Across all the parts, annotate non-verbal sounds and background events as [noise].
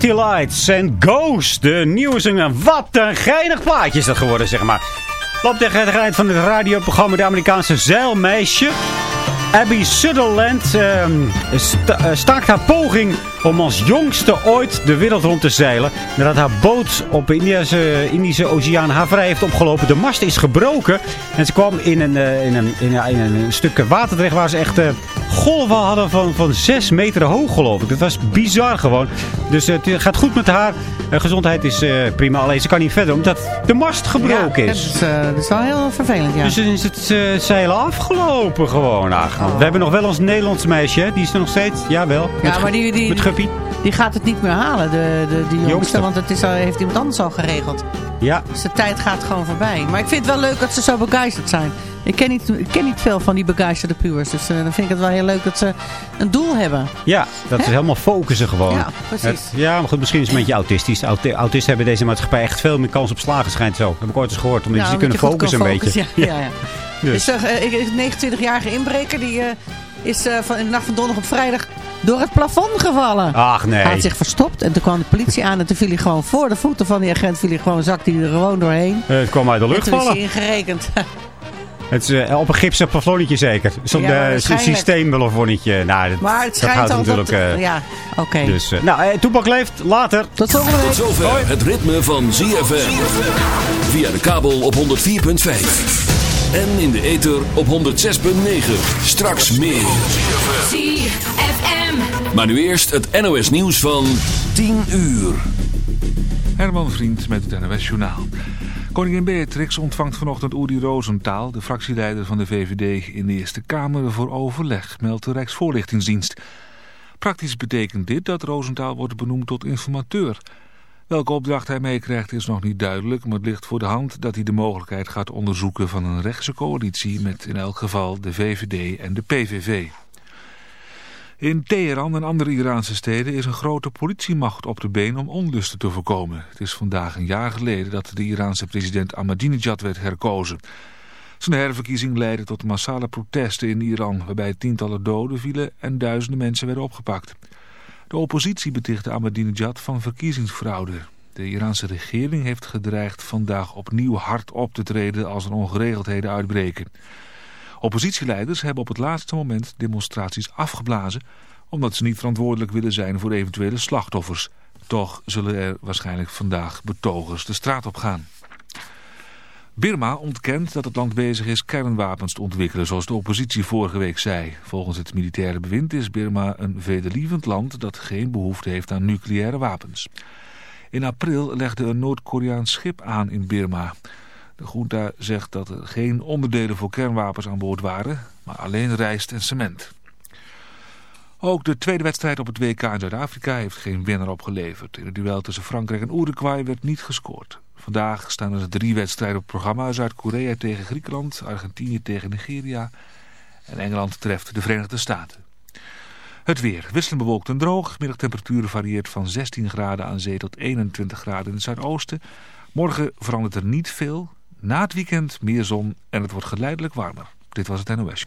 City Lights en Ghost, de nieuwe. Wat een geinig plaatje is dat geworden, zeg maar. Loopt tegen het eind van het radioprogramma De Amerikaanse Zeilmeisje. Abby Sutherland uh, staakt haar poging om als jongste ooit de wereld rond te zeilen. Nadat haar boot op de Indische, Indische Oceaan haar vrij heeft opgelopen. De mast is gebroken. En ze kwam in een, uh, in een, in een, in een stuk water terecht waar ze echt uh, golven hadden van, van 6 meter hoog geloof ik. Dat was bizar gewoon. Dus het gaat goed met haar. gezondheid is prima. Alleen ze kan niet verder omdat de mast gebroken ja, is. Dat is, dat is wel heel vervelend, ja. Dus dan is het zeilen afgelopen gewoon. Ach, oh. We hebben nog wel ons Nederlands meisje. Hè? Die is er nog steeds. Jawel. Ja, met, maar die, die, met Guppy. Die gaat het niet meer halen, de, de, die jongste, jongste. Want het is al, heeft iemand anders al geregeld. Ja. Dus de tijd gaat gewoon voorbij. Maar ik vind het wel leuk dat ze zo begeisterd zijn. Ik ken niet, ik ken niet veel van die begeisterde pubers. Dus uh, dan vind ik het wel heel leuk dat ze een doel hebben. Ja, dat ze helemaal focussen gewoon. Ja, precies. Het, ja, maar goed, misschien is het een beetje autistisch. Aut autisten hebben deze maatschappij echt veel meer kans op slagen schijnt zo. Dat heb ik ooit eens gehoord. Omdat ja, ze kunnen focussen een beetje. Ja, ja, ja. [laughs] Dus. Dus, uh, 29-jarige inbreker die... Uh, is uh, van, in de nacht van donderdag op vrijdag door het plafond gevallen. Ach nee. Hij had zich verstopt en toen kwam de politie aan en toen viel hij gewoon voor de voeten van die agent. Viel hij gewoon, zakte hij er gewoon doorheen. Uh, het kwam uit de lucht en toen vallen. is hij ingerekend. [laughs] Het is uh, op een gipsen plafonnetje zeker. Zo'n ja, uh, systeemplafonnetje. Nou, dat, maar het schijnt dat gaat natuurlijk... Dat, ja, oké. Okay. Dus, nou, Toepak leeft. Later. Tot volgende week. Tot zover Hoi. het ritme van ZFM. Via de kabel op 104.5. En in de ether op 106.9. Straks meer. ZFM. Maar nu eerst het NOS nieuws van 10 uur. Herman Vriend met het NOS Journaal. Koningin Beatrix ontvangt vanochtend Uri Rosenthal, de fractieleider van de VVD in de Eerste Kamer, voor overleg, meldt de Rijksvoorlichtingsdienst. Praktisch betekent dit dat Rosenthal wordt benoemd tot informateur. Welke opdracht hij meekrijgt is nog niet duidelijk, maar het ligt voor de hand dat hij de mogelijkheid gaat onderzoeken van een rechtse coalitie met in elk geval de VVD en de PVV. In Teheran en andere Iraanse steden is een grote politiemacht op de been om onlusten te voorkomen. Het is vandaag een jaar geleden dat de Iraanse president Ahmadinejad werd herkozen. Zijn herverkiezing leidde tot massale protesten in Iran, waarbij tientallen doden vielen en duizenden mensen werden opgepakt. De oppositie betichtte Ahmadinejad van verkiezingsfraude. De Iraanse regering heeft gedreigd vandaag opnieuw hard op te treden als er ongeregeldheden uitbreken. Oppositieleiders hebben op het laatste moment demonstraties afgeblazen... omdat ze niet verantwoordelijk willen zijn voor eventuele slachtoffers. Toch zullen er waarschijnlijk vandaag betogers de straat op gaan. Birma ontkent dat het land bezig is kernwapens te ontwikkelen, zoals de oppositie vorige week zei. Volgens het militaire bewind is Birma een vredelievend land dat geen behoefte heeft aan nucleaire wapens. In april legde een Noord-Koreaans schip aan in Birma. De junta zegt dat er geen onderdelen voor kernwapens aan boord waren, maar alleen rijst en cement. Ook de tweede wedstrijd op het WK in Zuid-Afrika heeft geen winnaar opgeleverd. In het duel tussen Frankrijk en Uruguay werd niet gescoord. Vandaag staan er drie wedstrijden op het programma. Zuid-Korea tegen Griekenland, Argentinië tegen Nigeria en Engeland treft de Verenigde Staten. Het weer. Wisselend bewolkt en droog. Middagtemperatuur varieert van 16 graden aan zee tot 21 graden in het zuidoosten. Morgen verandert er niet veel. Na het weekend meer zon en het wordt geleidelijk warmer. Dit was het NOS.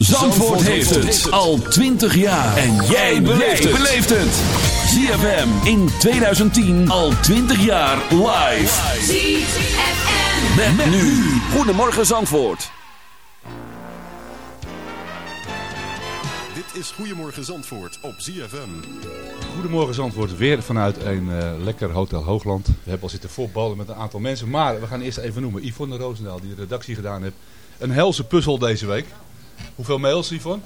Zandvoort heeft het al 20 jaar. En jij beleeft het. ZFM in 2010 al 20 jaar live. ZFM. Met, met nu. Goedemorgen Zandvoort. Dit is Goedemorgen Zandvoort op ZFM. Goedemorgen Zandvoort, weer vanuit een eh, lekker Hotel Hoogland. We hebben al zitten voorballen met een aantal mensen, maar we gaan eerst even noemen. Yvonne Roosendaal, die de redactie gedaan heeft. Een helse puzzel deze week. Hoeveel mails, Yvonne?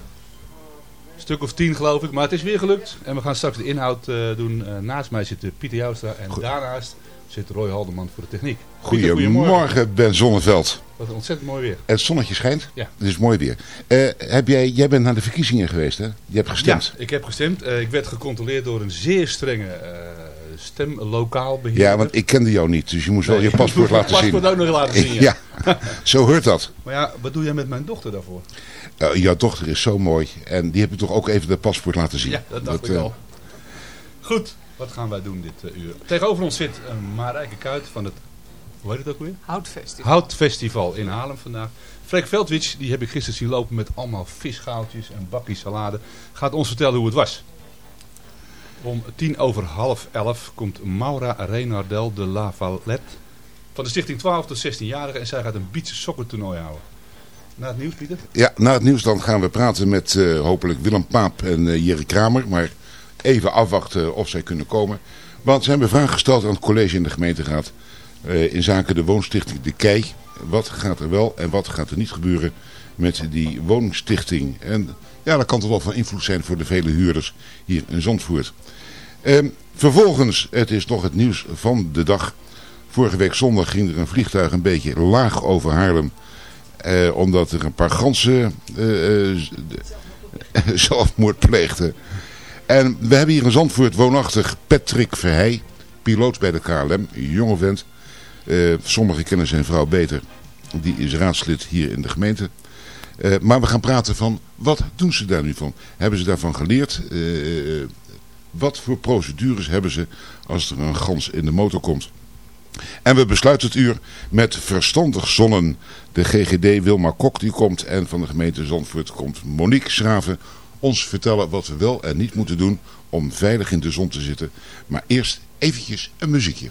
Een stuk of tien geloof ik, maar het is weer gelukt. En we gaan straks de inhoud eh, doen. Eh, naast mij zit Pieter Joustra en daarnaast zit Roy Haldeman voor de techniek. Pieter, Goedemorgen, Ben Zonneveld. Wat een ontzettend mooi weer. Het zonnetje schijnt. Ja. Het is mooi weer. Eh, heb jij, jij bent naar de verkiezingen geweest, hè? Je hebt gestemd. Ja, ik heb gestemd. Ik werd gecontroleerd door een zeer strenge uh, stemlokaal beheerder. Ja, want ik kende jou niet, dus je moest wel je paspoort laten [laughs] zien. paspoort ook nog laten zien, ja. [laughs] ja. zo hoort dat. Maar ja, wat doe jij met mijn dochter daarvoor? Uh, jouw dochter is zo mooi en die heb je toch ook even de paspoort laten zien. Ja, dat dacht ik eh, wel. Goed, wat gaan wij doen dit eh, uur? Tegenover ons zit een Marijke Kuit van het, hoe heet het ook weer? Houtfestival. Houtfestival in Haarlem vandaag. Freek Veldwitsch, die heb ik gisteren zien lopen met allemaal visgaaltjes en bakjes salade. Gaat ons vertellen hoe het was. Om tien over half elf komt Maura Renardel de La Valette van de stichting 12 tot 16-jarigen. En zij gaat een beach soccer toernooi houden. Na het nieuws, Pieter? Ja, na het nieuws dan gaan we praten met eh, hopelijk Willem Paap en uh, Kramer. Maar even afwachten of zij kunnen komen. Want ze hebben vragen gesteld aan het college in de gemeenteraad. In zaken de woonstichting De Kei. Wat gaat er wel en wat gaat er niet gebeuren met die woonstichting. En ja, dat kan toch wel van invloed zijn voor de vele huurders hier in Zandvoort. Uh, vervolgens, het is nog het nieuws van de dag. Vorige week zondag ging er een vliegtuig een beetje laag over Haarlem. Uh, omdat er een paar ganzen uh, [laughs] zelfmoord pleegden. En we hebben hier in Zandvoort woonachtig Patrick Verheij, piloot bij de KLM, jonge vent. Sommigen kennen zijn vrouw beter. Die is raadslid hier in de gemeente. Maar we gaan praten van, wat doen ze daar nu van? Hebben ze daarvan geleerd? Uh, wat voor procedures hebben ze als er een gans in de motor komt? En we besluiten het uur met verstandig zonnen. De GGD Wilma Kok die komt en van de gemeente Zandvoort komt Monique Schraven ons vertellen wat we wel en niet moeten doen om veilig in de zon te zitten. Maar eerst eventjes een muziekje.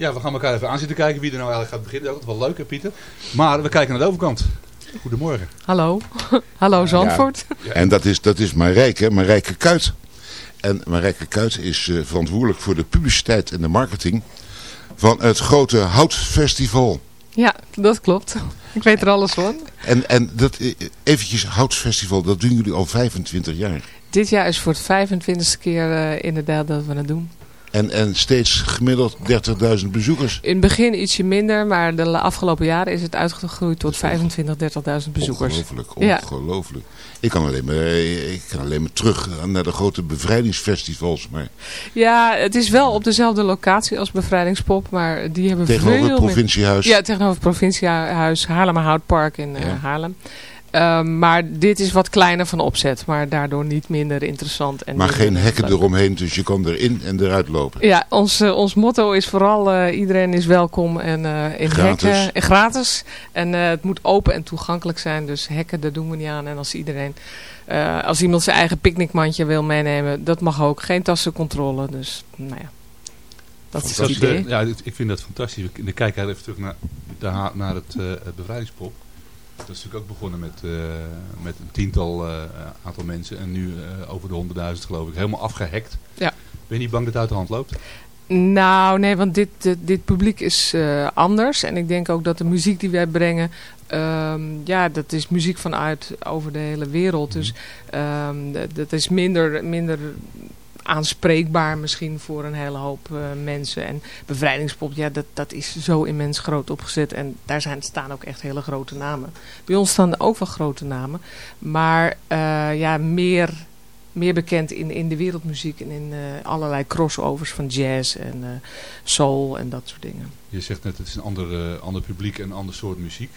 Ja, we gaan elkaar even aan zitten kijken wie er nou eigenlijk gaat beginnen. Dat is wel leuk hè Pieter. Maar we kijken naar de overkant. Goedemorgen. Hallo. [laughs] Hallo Zandvoort. Ja, en dat is, dat is Marijke, Marijke Kuit. En Marijke Kuit is eh, verantwoordelijk voor de publiciteit en de marketing van het grote Houtfestival. Ja, dat klopt. Ik weet er alles van. En, en dat, eh, eventjes, Houtfestival, dat doen jullie al 25 jaar. Dit jaar is voor het 25e keer eh, inderdaad dat we het doen. En, en steeds gemiddeld 30.000 bezoekers. In het begin ietsje minder, maar de afgelopen jaren is het uitgegroeid tot 25, 30.000 bezoekers. Ongelooflijk, Ja. ongelooflijk. Ik, kan alleen maar, ik kan alleen maar terug naar de grote bevrijdingsfestivals. Maar Ja, het is wel op dezelfde locatie als Bevrijdingspop, maar die hebben Tegenover veel het meer- provinciehuis. Ja, tegenover het provinciehuis Haarlemmerhoutpark in eh, Ja. Haarlem. Ehm, maar dit is wat kleiner van opzet, maar daardoor niet minder interessant. En maar geen hekken leuk. eromheen, dus je kan erin en eruit lopen. Ja, ons, eh, ons motto is vooral eh, iedereen is welkom en eh, in Gratis. hekken en gratis. En eh, het moet open en toegankelijk zijn, dus hekken daar doen we niet aan. En als iedereen, eh, als iemand zijn eigen picknickmandje wil meenemen, dat mag ook. Geen tassencontrole, dus nou ja. Dat is het idee. ja, ik vind dat fantastisch. Ik kijk even terug naar, naar het, eh, het bevrijdingspop. Dat is natuurlijk ook begonnen met, eh, met een tiental eh, aantal mensen. En nu eh, over de honderdduizend geloof ik. Helemaal afgehackt. Ja. Ben je niet bang dat het uit de hand loopt? Nou, nee, want dit, dit, dit publiek is eh, anders. En ik denk ook dat de muziek die wij brengen, ehm, ja, dat is muziek vanuit over de hele wereld. Dus ehm, dat- dat is minder, minder aanspreekbaar misschien voor een hele hoop eh, mensen. En bevrijdingspop, ja, dat, dat is zo immens groot opgezet. En daar zijn, staan ook echt hele grote namen. Bij ons staan ook wel grote namen. Maar eh, ja, meer meer bekend in, in de wereldmuziek en in eh, allerlei crossovers van jazz en soul en dat soort dingen. Je zegt net, het is een ander, ander publiek en een ander soort muziek.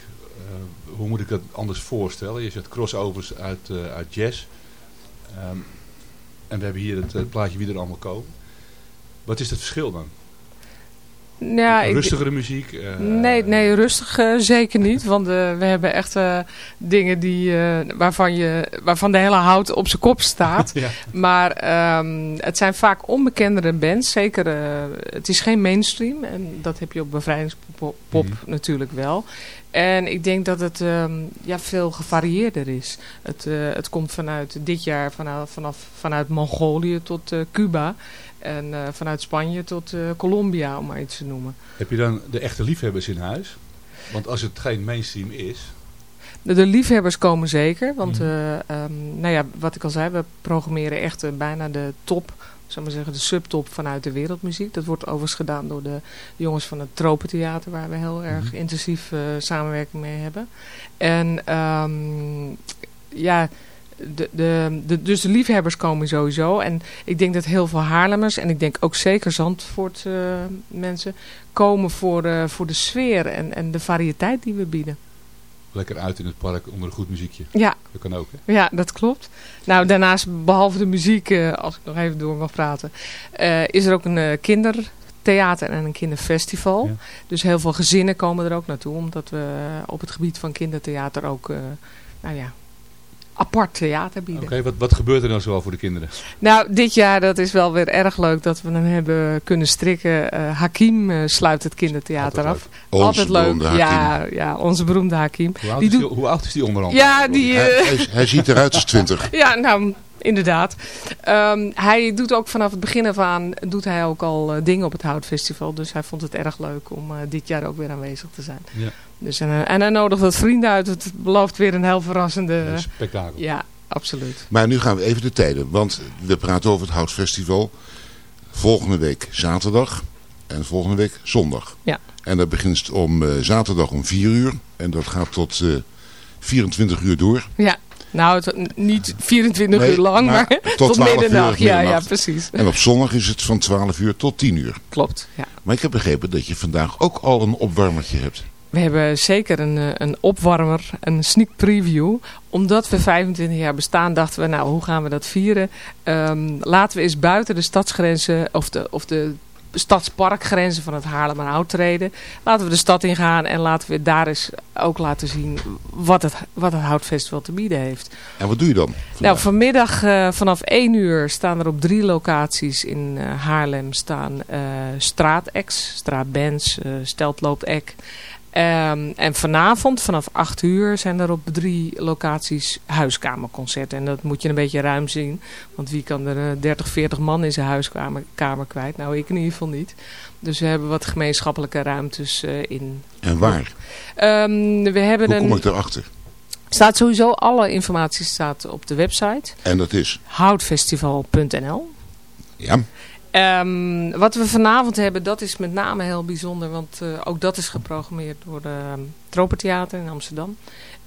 Hoe moet ik dat anders voorstellen? Je zegt crossovers uit, uit jazz. Ehm, en we hebben hier het, plaatje wie er allemaal komen. Wat is het verschil dan? Ja, ik- Rustigere muziek? eh, Nee, nee rustig zeker niet. [laughs] Want eh, we hebben echt eh, dingen die, waarvan, je, waarvan de hele hout op zijn kop staat. [laughs] Ja. Maar ehm, het zijn vaak onbekendere bands. Zeker, het is geen mainstream. En dat heb je op bevrijdingspop pop Mhm. natuurlijk wel. En ik denk dat het ehm, ja, veel gevarieerder is. Het, eh, het komt vanuit dit jaar vanaf, vanaf, vanuit Mongolië tot eh, Cuba. En eh, vanuit Spanje tot Colombia, om maar iets te noemen. Heb je dan de echte liefhebbers in huis? Want als het geen mainstream is... De, de liefhebbers komen zeker. Want Mhm. eh, ehm, nou ja, wat ik al zei, we programmeren echt bijna de top, zou maar zeggen, de subtop vanuit de wereldmuziek. Dat wordt overigens gedaan door de jongens van het Tropentheater, waar we heel erg Mhm. intensief eh, samenwerking mee hebben. En ehm, ja, de, de, de, dus de liefhebbers komen sowieso. En ik denk dat heel veel Haarlemmers, en ik denk ook zeker Zandvoort eh, mensen, komen voor, eh, voor de sfeer en, en de variëteit die we bieden. Lekker uit in het park onder een goed muziekje. Ja. Dat kan ook, hè? Ja, dat klopt. Nou, daarnaast, behalve de muziek, eh, als ik nog even door mag praten, eh, is er ook een eh, kindertheater en een kinderfestival. Ja. Dus heel veel gezinnen komen er ook naartoe, omdat we op het gebied van kindertheater ook, nou ja, apart theater bieden. Oké, wat, wat gebeurt er dan zoal voor de kinderen? Nou, dit jaar, dat is wel weer erg leuk dat we hem hebben kunnen strikken. Eh, Hakim eh, sluit het kindertheater Altijd af. Onze Altijd leuk. beroemde Hakim. Ja, ja, onze beroemde Hakim. Hoe oud, Die is, die, doet- hoe oud is die onderhand? Ja, die... Hij, eh, hij, ziet eruit als 20. [laughs] ja, nou, inderdaad. Ehm, hij doet ook vanaf het begin af aan doet hij ook al eh, dingen op het Houtfestival. Dus hij vond het erg leuk om eh, dit jaar ook weer aanwezig te zijn. Ja. Dus, en, eh, en hij nodigt wat vrienden uit. Het belooft weer een heel verrassende... Een spektakel. ja, absoluut. Maar nu gaan we even de tijden. Want we praten over het Houtfestival. Volgende week zaterdag. En volgende week zondag. Ja. En dat begint om zaterdag om 4 uur. En dat gaat tot eh 24 uur door. Ja, nou, het, niet 24 Nee, uur lang, maar maar, tot 12 uur middernacht. Ja, ja, precies. En op zondag is het van 12 uur tot 10 uur. Klopt, ja. Maar ik heb begrepen dat je vandaag ook al een opwarmertje hebt. We hebben zeker een, eh, een opwarmer, een sneak preview. Omdat we 25 jaar bestaan, dachten we, nou, hoe gaan we dat vieren? Ehm, laten we eens buiten de stadsgrenzen of de, of de stadsparkgrenzen van het Haarlemmerhout treden. Laten we de stad ingaan en laten we daar eens ook laten zien wat het, wat het Houtfestival te bieden heeft. En wat doe je dan? Nou, vanmiddag eh, vanaf 1 uur staan er op drie locaties in eh, Haarlem staan eh straat-acts, straatbands, eh Ehm, en vanavond vanaf 8 uur zijn er op drie locaties huiskamerconcerten. En dat moet je een beetje ruim zien. Want wie kan er eh, 30, 40 man in zijn huiskamer kamer kwijt? Nou, ik in ieder geval niet. Dus we hebben wat gemeenschappelijke ruimtes eh, in. En waar? Ehm, we hebben Hoe een, kom ik erachter? staat sowieso, alle informatie staat op de website. En dat is? Houtfestival.nl Ja. Ehm, wat we vanavond hebben, dat is met name heel bijzonder. Want eh, ook dat is geprogrammeerd door de um, Tropentheater in Amsterdam.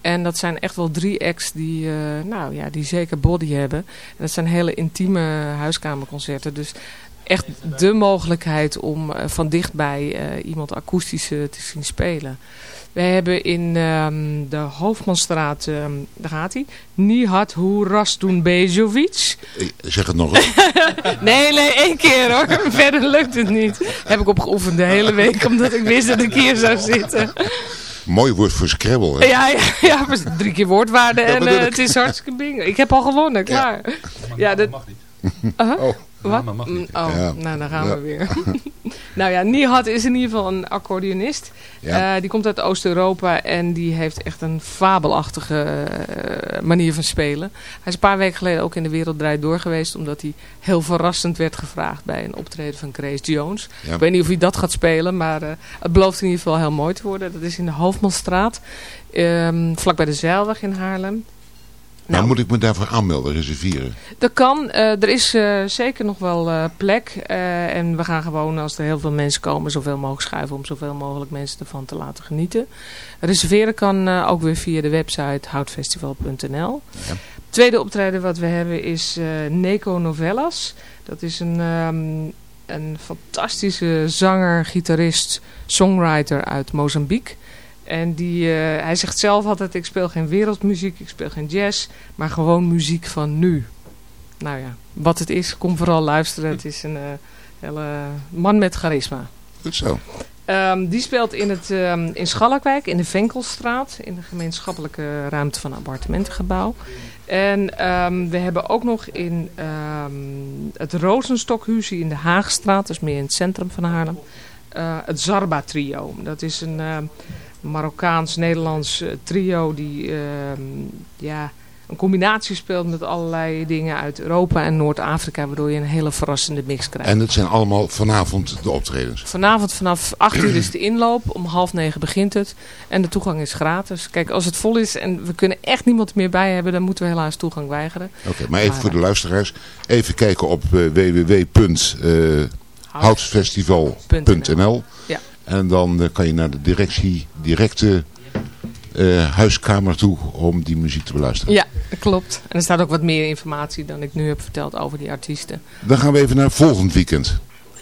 En dat zijn echt wel drie acts die, eh, nou, ja, die zeker body hebben. En dat zijn hele intieme huiskamerconcerten. Dus echt de mogelijkheid om eh, van dichtbij eh, iemand akoestisch eh, te zien spelen. We hebben in ehm, de Hoofdmanstraat, ehm, daar gaat hij, Nihat Hurastun Bejovic. Eh, Zeg het nog eens. [laughs] Nee, nee, één keer hoor. [laughs] Verder lukt het niet. Heb ik opgeoefend de hele week, omdat ik wist dat ik hier zou zitten. Mooi woord voor Scrabble. Hè? Ja, ja, drie keer woordwaarde en het is hartstikke bingo. Ik heb al gewonnen, klaar. Ja, dat... [laughs] Oh. Wat? Mag Mm, niet. Oh, Ja. nou dan gaan Ja. we weer. [laughs] [laughs] nou ja, Nihat is in ieder geval een accordeonist. Ja. Eh, die komt uit Oost-Europa en die heeft echt een fabelachtige eh, manier van spelen. Hij is een paar weken geleden ook in de Wereld Draait Door geweest, omdat hij heel verrassend werd gevraagd bij een optreden van Grace Jones. Ja. Ik weet niet of hij dat gaat spelen, maar eh, het belooft in ieder geval heel mooi te worden. Dat is in de Hoofdmanstraat, ehm vlak bij de Zeilweg in Haarlem. Nou, moet ik me daarvoor aanmelden, reserveren? Dat kan. Eh, er is eh, zeker nog wel eh, plek. En we gaan gewoon, als er heel veel mensen komen, zoveel mogelijk schuiven om zoveel mogelijk mensen ervan te laten genieten. Reserveren kan ook weer via de website houtfestival.nl. Tweede optreden wat we hebben is Neko Novellas. Dat is een, ehm, een fantastische zanger, gitarist, songwriter uit Mozambique. En die, eh, hij zegt zelf altijd, ik speel geen wereldmuziek, ik speel geen jazz, maar gewoon muziek van nu. Nou ja, wat het is, kom vooral luisteren. Het is een eh, hele man met charisma. Goed zo. Ehm, die speelt in, het, ehm, in Schalkwijk, in de Venkelstraat, in de gemeenschappelijke ruimte van een appartementengebouw. En ehm, we hebben ook nog in het Rozenstokhuisje in de Haagstraat, is meer in het centrum van Haarlem, eh, het Zarba Trio. Dat is een Marokkaans-Nederlands eh, trio die ehm, ja, een combinatie speelt met allerlei dingen uit Europa en Noord-Afrika, waardoor je een hele verrassende mix krijgt. En het zijn allemaal vanavond de optredens. Vanavond vanaf 8 uur is de inloop. Om half negen begint het. En de toegang is gratis. Kijk, als het vol is en we kunnen echt niemand meer bij hebben, dan moeten we helaas toegang weigeren. Oké, maar even Maar, voor de eh, luisteraars. Even kijken op uh, www.houtsfestival.nl Ja. En dan uh, kan je naar de directie directe uh, huiskamer toe om die muziek te beluisteren. Ja, klopt. En er staat ook wat meer informatie dan ik nu heb verteld over die artiesten. Dan gaan we even naar volgend weekend.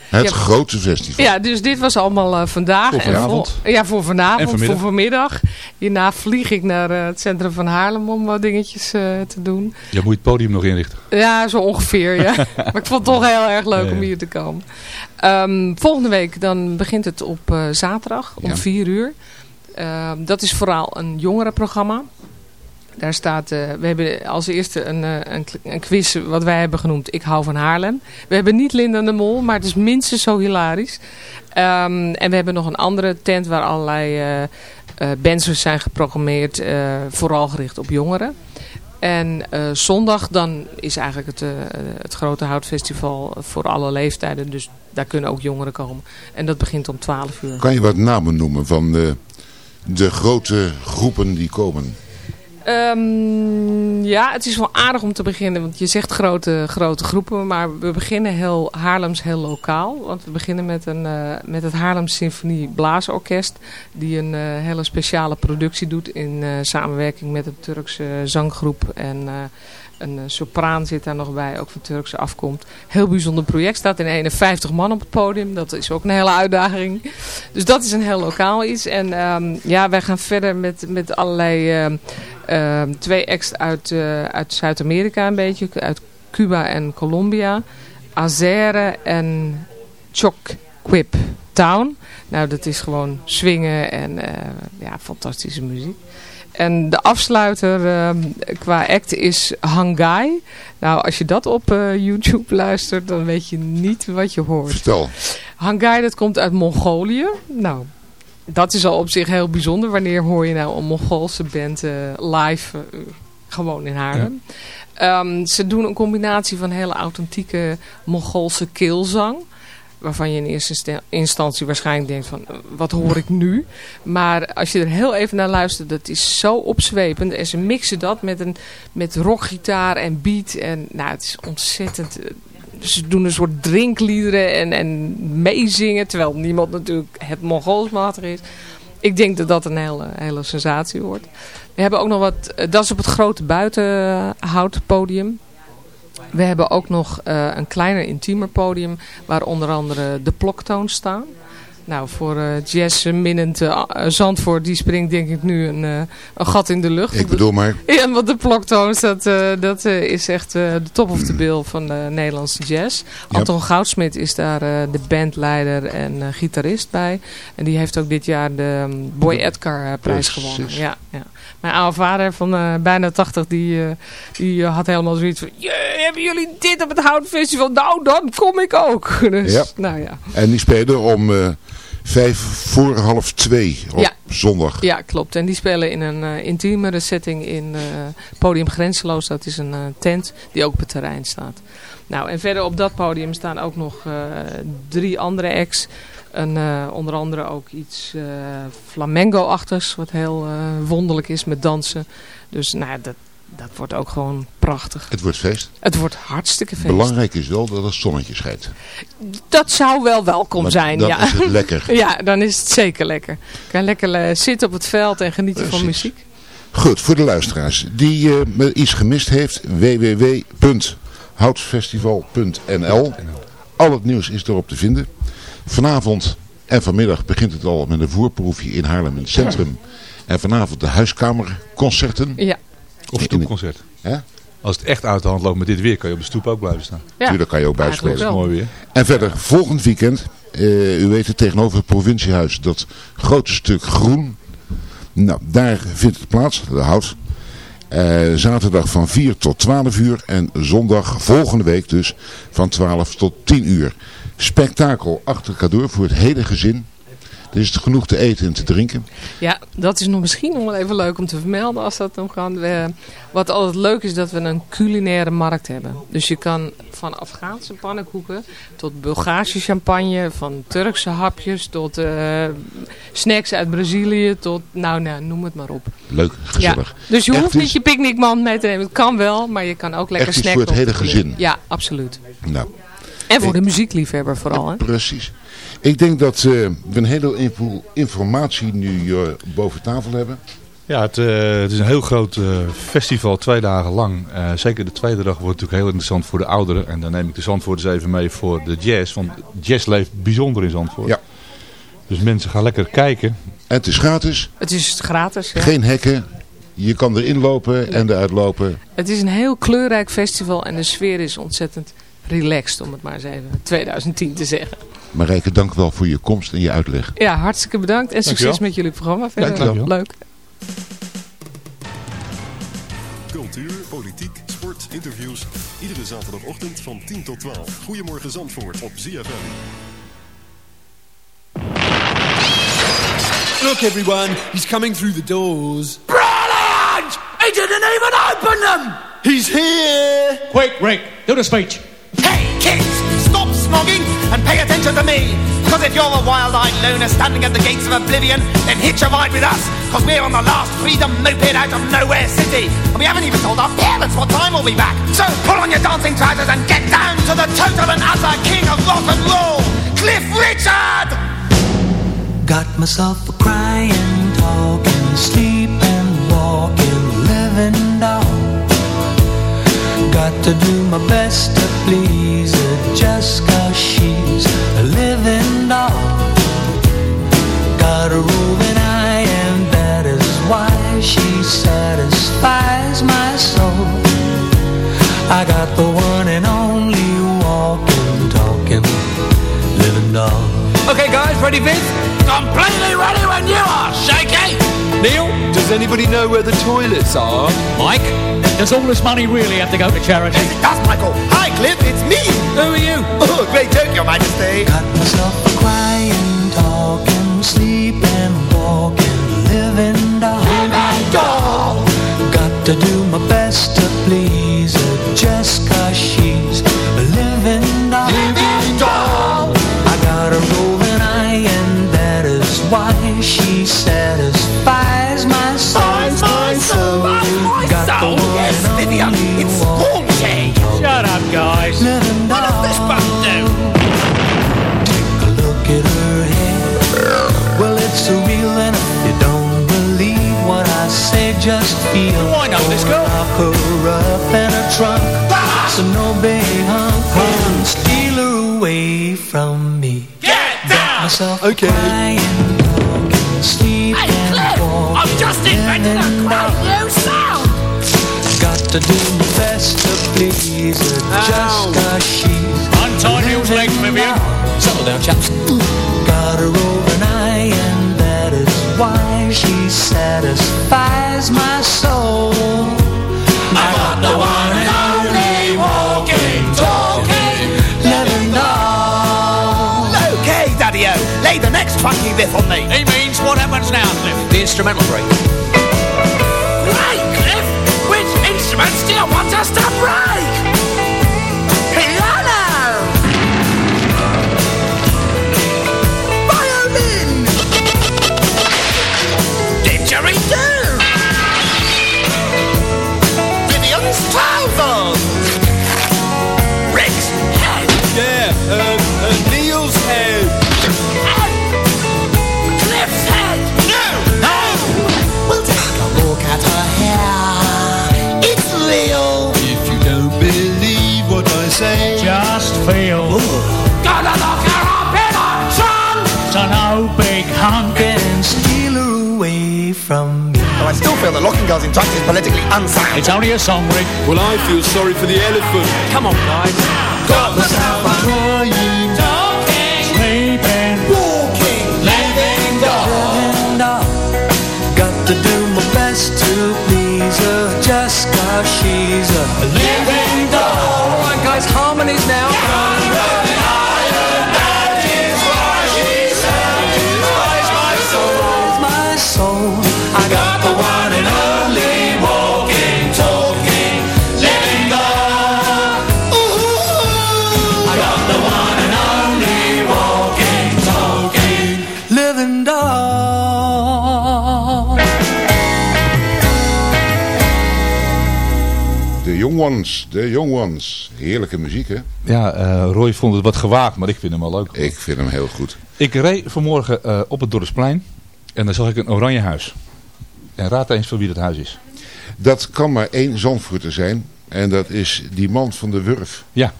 Het Ja. grote festival. Ja, dus dit was allemaal uh, vandaag. Voor vanavond. Ja, voor vanavond, En vanmiddag. voor vanmiddag. Hierna vlieg ik naar uh, het centrum van Haarlem om wat dingetjes uh, te doen. Je moet het podium nog inrichten. Ja, zo ongeveer, ja. [laughs] maar ik vond het toch heel erg leuk Ja, om hier te komen. Ehm, volgende week dan begint het op eh, zaterdag om Ja. 4 uur. Ehm, dat is vooral een jongerenprogramma. Daar staat, eh, we hebben als eerste een, eh, een, een quiz wat wij hebben genoemd Ik hou van Haarlem. We hebben niet Linda de Mol, maar het is minstens zo hilarisch. Ehm, en we hebben nog een andere tent waar allerlei eh, bands zijn geprogrammeerd, vooral gericht op jongeren. En zondag dan is eigenlijk het, het grote houtfestival voor alle leeftijden. Dus daar kunnen ook jongeren komen. En dat begint om 12 uur. Kan je wat namen noemen van de, de grote groepen die komen? Ehm, ja, het is wel aardig om te beginnen. Want je zegt grote, grote groepen. Maar we beginnen heel Haarlems heel lokaal. Want we beginnen met, een, eh, met het Haarlems Symfonie Blaasorkest. Die een eh, hele speciale productie doet. In eh, samenwerking met een Turkse zanggroep. En een sopraan zit daar nog bij. Ook van Turkse afkomt. Heel bijzonder project. Staat in 51 man op het podium. Dat is ook een hele uitdaging. Dus dat is een heel lokaal iets. En ehm, ja, wij gaan verder met, met allerlei... ehm, twee acts uit, eh, uit Zuid-Amerika een beetje. Uit Cuba en Colombia. Azere en Chok Quip Town. Nou, dat is gewoon swingen en eh, ja, fantastische muziek. En de afsluiter ehm, qua act is Hangai. Nou, als je dat op eh, YouTube luistert, dan weet je niet wat je hoort. Vertel. Hangai, dat komt uit Mongolië. Nou, dat is al op zich heel bijzonder. Wanneer hoor je nou een Mongoolse band eh, live eh, gewoon in Haarlem? Ehm, ze doen een combinatie van hele authentieke Mongoolse keelzang. Waarvan je in eerste insta- instantie waarschijnlijk denkt van, eh, wat hoor ik nu? Maar als je er heel even naar luistert, dat is zo opzwepend. En ze mixen dat met, een, met rockgitaar en beat. En nou, het is ontzettend... Ze doen een soort drinkliederen en, en meezingen. Terwijl niemand natuurlijk het Mongoolsmatig is. Ik denk dat dat een hele, hele sensatie wordt. We hebben ook nog wat... eh, Dat is op het grote buitenhoutpodium. We hebben ook nog eh, een kleiner, intiemer podium. Waar onder andere de ploktoons staan. Nou, voor eh jazz minnend eh, Zandvoort, die springt denk ik nu een, eh, een gat in de lucht. Ik bedoel maar, [laughs] Ja, want de ploktoons, dat, eh, dat eh, is echt eh, de top of the bill van de Nederlandse jazz. Ja. Anton Goudsmit is daar eh, de bandleider en eh, gitarist bij. En die heeft ook dit jaar de um, Boy Edgar eh, prijs gewonnen. Ja, ja. Mijn oude vader van eh, bijna 80, die, eh, die eh, had helemaal zoiets van... "Jee, hebben jullie dit op het Houtfestival? Nou, dan kom ik ook. [laughs] Dus, Ja. nou ja. en die spelen om eh, vijf voor half twee op Ja. zondag. Ja, klopt. En die spelen in een eh, intiemere setting in eh, Podium Grenzeloos. Dat is een eh, tent die ook op het terrein staat. Nou, en verder op dat podium staan ook nog drie andere acts. Een, eh, onder andere ook iets flamengo-achtigs, wat heel wonderlijk is met dansen. Dus nou, dat, dat wordt ook gewoon prachtig. Het wordt feest. Het wordt hartstikke feest. Belangrijk is wel dat het zonnetje schijnt. Dat zou wel welkom zijn, dan ja. is het lekker. [laughs] ja, dan is het zeker lekker. Kan lekker eh, zitten op het veld en genieten van muziek. Goed, voor de luisteraars die me iets gemist heeft, www.houtfestival.nl Al het nieuws is erop te vinden. Vanavond en vanmiddag begint het al met een voerproefje in Haarlem in het centrum. En vanavond de huiskamerconcerten. Ja. Of stoepconcert. Hè? Als het echt uit de hand loopt met dit weer, kan je op de stoep ook blijven staan. Ja. Tuurlijk kan je ook buiten spelen. Mooi weer. En verder, volgend weekend, eh, u weet het, tegenover het provinciehuis, dat grote stuk groen. Nou, daar vindt het plaats, de hout. Eh, zaterdag van 4 tot 12 uur en zondag volgende week dus van 12 tot 10 uur. Spektakel achter elkaar door voor het hele gezin. Is genoeg te eten en te drinken. Ja, dat is nog misschien nog wel even leuk om te vermelden als dat om gaat. We, wat altijd leuk is dat we een culinaire markt hebben. Dus je kan van Afghaanse pannenkoeken tot Bulgaarse champagne, van Turkse hapjes tot eh, snacks uit Brazilië tot, nou, nou noem het maar op. Leuk, gezellig. Ja, dus je Echt hoeft is- niet je picknickmand mee te nemen. Het kan wel, maar je kan ook lekker snacken. voor het hele gezin. Ja, absoluut. Nou, En voor de muziekliefhebber vooral. Hè? Precies. Ik denk dat eh, we een hele info- informatie nu eh, boven tafel hebben. Ja, het, eh, het is een heel groot eh, festival, twee dagen lang. Eh, zeker de tweede dag wordt natuurlijk heel interessant voor de ouderen. En dan neem ik de Zandvoorters even mee voor de jazz. Want jazz leeft bijzonder in Zandvoort. Ja. Dus mensen gaan lekker kijken. En het is gratis, Het is gratis. Ja. geen hekken. Je kan erin lopen en eruit lopen. Het is een heel kleurrijk festival en de sfeer is ontzettend relaxed, om het maar eens even 2010 te zeggen. Marijke, dank wel voor je komst en je uitleg. Ja, hartstikke bedankt en succes met jullie programma. Verder. Dankjewel. Leuk. Cultuur, politiek, sport, interviews. Iedere zaterdagochtend van 10 tot 12. Goedemorgen Zandvoort op ZFM. Look, everyone, he's coming through the doors. Brilliant! He didn't even open them! He's here! Quick, Rick, do the speech. Hey, kids, stop smogging and pay attention to me. Because if you're a wild-eyed loner standing at the gates of oblivion, then hitch a ride with us. Because we're on the last freedom moped out of nowhere city. And we haven't even told our parents what time we'll be back. So pull on your dancing trousers and get down to the total and utter king of rock and roll, Cliff Richard! Got myself a crying, talking, sleeping, walking, living doll. Got to do my best to please her just Got a roving eye and that is why she satisfies my soul. I got the one and only walking, talking, living doll. Okay, guys, ready, Vince? Completely ready when you are, Shaky! Neil, does anybody know where the toilets are? Mike, does all this money really have to go to charity? Yes, it does, Michael. Hi, Cliff, it's me. Who are you? Oh, [laughs] great joke, Your Majesty. Okay. Funky me. He means what happens now, Cliff? The instrumental break. Locking girls in trunks is politically unsound. It's only a song, Rick. well, I feel sorry for the elephant. Come on, guys. Got myself a Crying, Sleeping. walking, living doll. Living doll. Got to do my best to please her just cause she's a living Ones, de Young Ones. Heerlijke muziek, hè? Ja, eh, Roy vond het wat gewaagd, maar ik vind hem wel leuk. Ik vind hem heel goed. Ik reed vanmorgen eh, op het Dorpsplein en daar zag ik een oranje huis. En raad eens van wie dat huis is. Dat kan maar één Zandvoorter zijn. En dat is die man van de Wurf. Ja,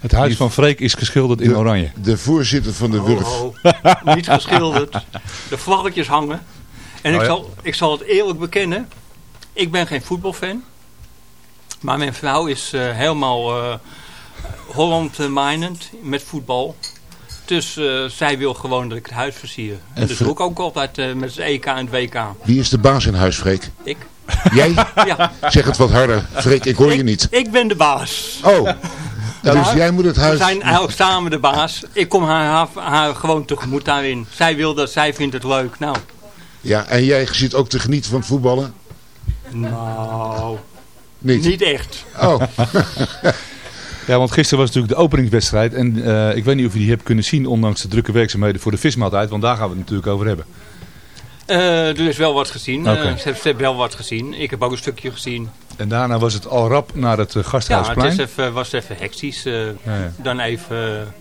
het huis Die- van Freek is geschilderd in De- oranje. De voorzitter van de Wurf. Oh, niet geschilderd. De vlaggetjes hangen. En Oh ik, ja. zal, ik zal het eerlijk bekennen. Ik ben geen voetbalfan. Maar mijn vrouw is eh, helemaal eh Holland-minded met voetbal. Dus eh, zij wil gewoon dat ik het huis versier. En, En dat Fre- doe ik ook altijd eh, met het EK en het WK. Wie is de baas in huis, Freek? Ik. Jij? [laughs] Ja. Zeg het wat harder. Freek, ik hoor je niet. Ik ben de baas. Oh, dus jij moet het We huis... zijn eigenlijk samen de baas. Ik kom haar, haar, haar gewoon tegemoet daarin. Zij wil dat, zij vindt het leuk. Nou, Ja, en jij zit ook te genieten van het voetballen? nou Niet? niet echt. Oh. [laughs] Ja, want gisteren was natuurlijk de openingswedstrijd. En eh, ik weet niet of je die hebt kunnen zien, ondanks de drukke werkzaamheden voor de vismaaltijd. Want daar gaan we het natuurlijk over hebben. Eh, er is wel wat gezien. Oké. Eh, ze, heeft wel wat gezien. Ik heb ook een stukje gezien. En daarna was het al rap naar het eh, Ja, het Gasthuisplein. is even, was even hectisch. eh, Ja, ja. Dan even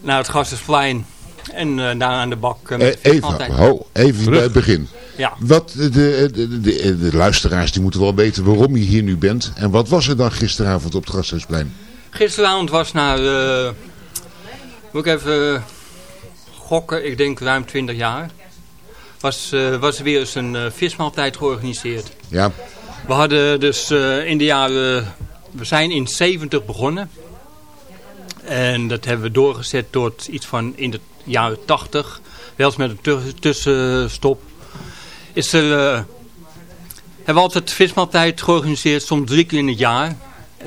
naar het Gasthuisplein. En eh daar aan de bak. eh, Eh, met even, altijd. ho, even bij het begin. Ja. Wat, de, de, de, de, de luisteraars die moeten wel weten waarom je hier nu bent. En wat was er dan gisteravond op het Gasthuisplein? Gisteravond was na, eh, moet ik even gokken, ik denk ruim 20 jaar. Was, eh, was er weer eens een eh, vismaaltijd georganiseerd. Ja, We hadden dus eh, in de jaren, we zijn in 70 begonnen. En dat hebben we doorgezet tot iets van in de jaren 80, wel eens met een tu- tussenstop, is er, eh, hebben we altijd vismaaltijd georganiseerd, soms drie keer in het jaar.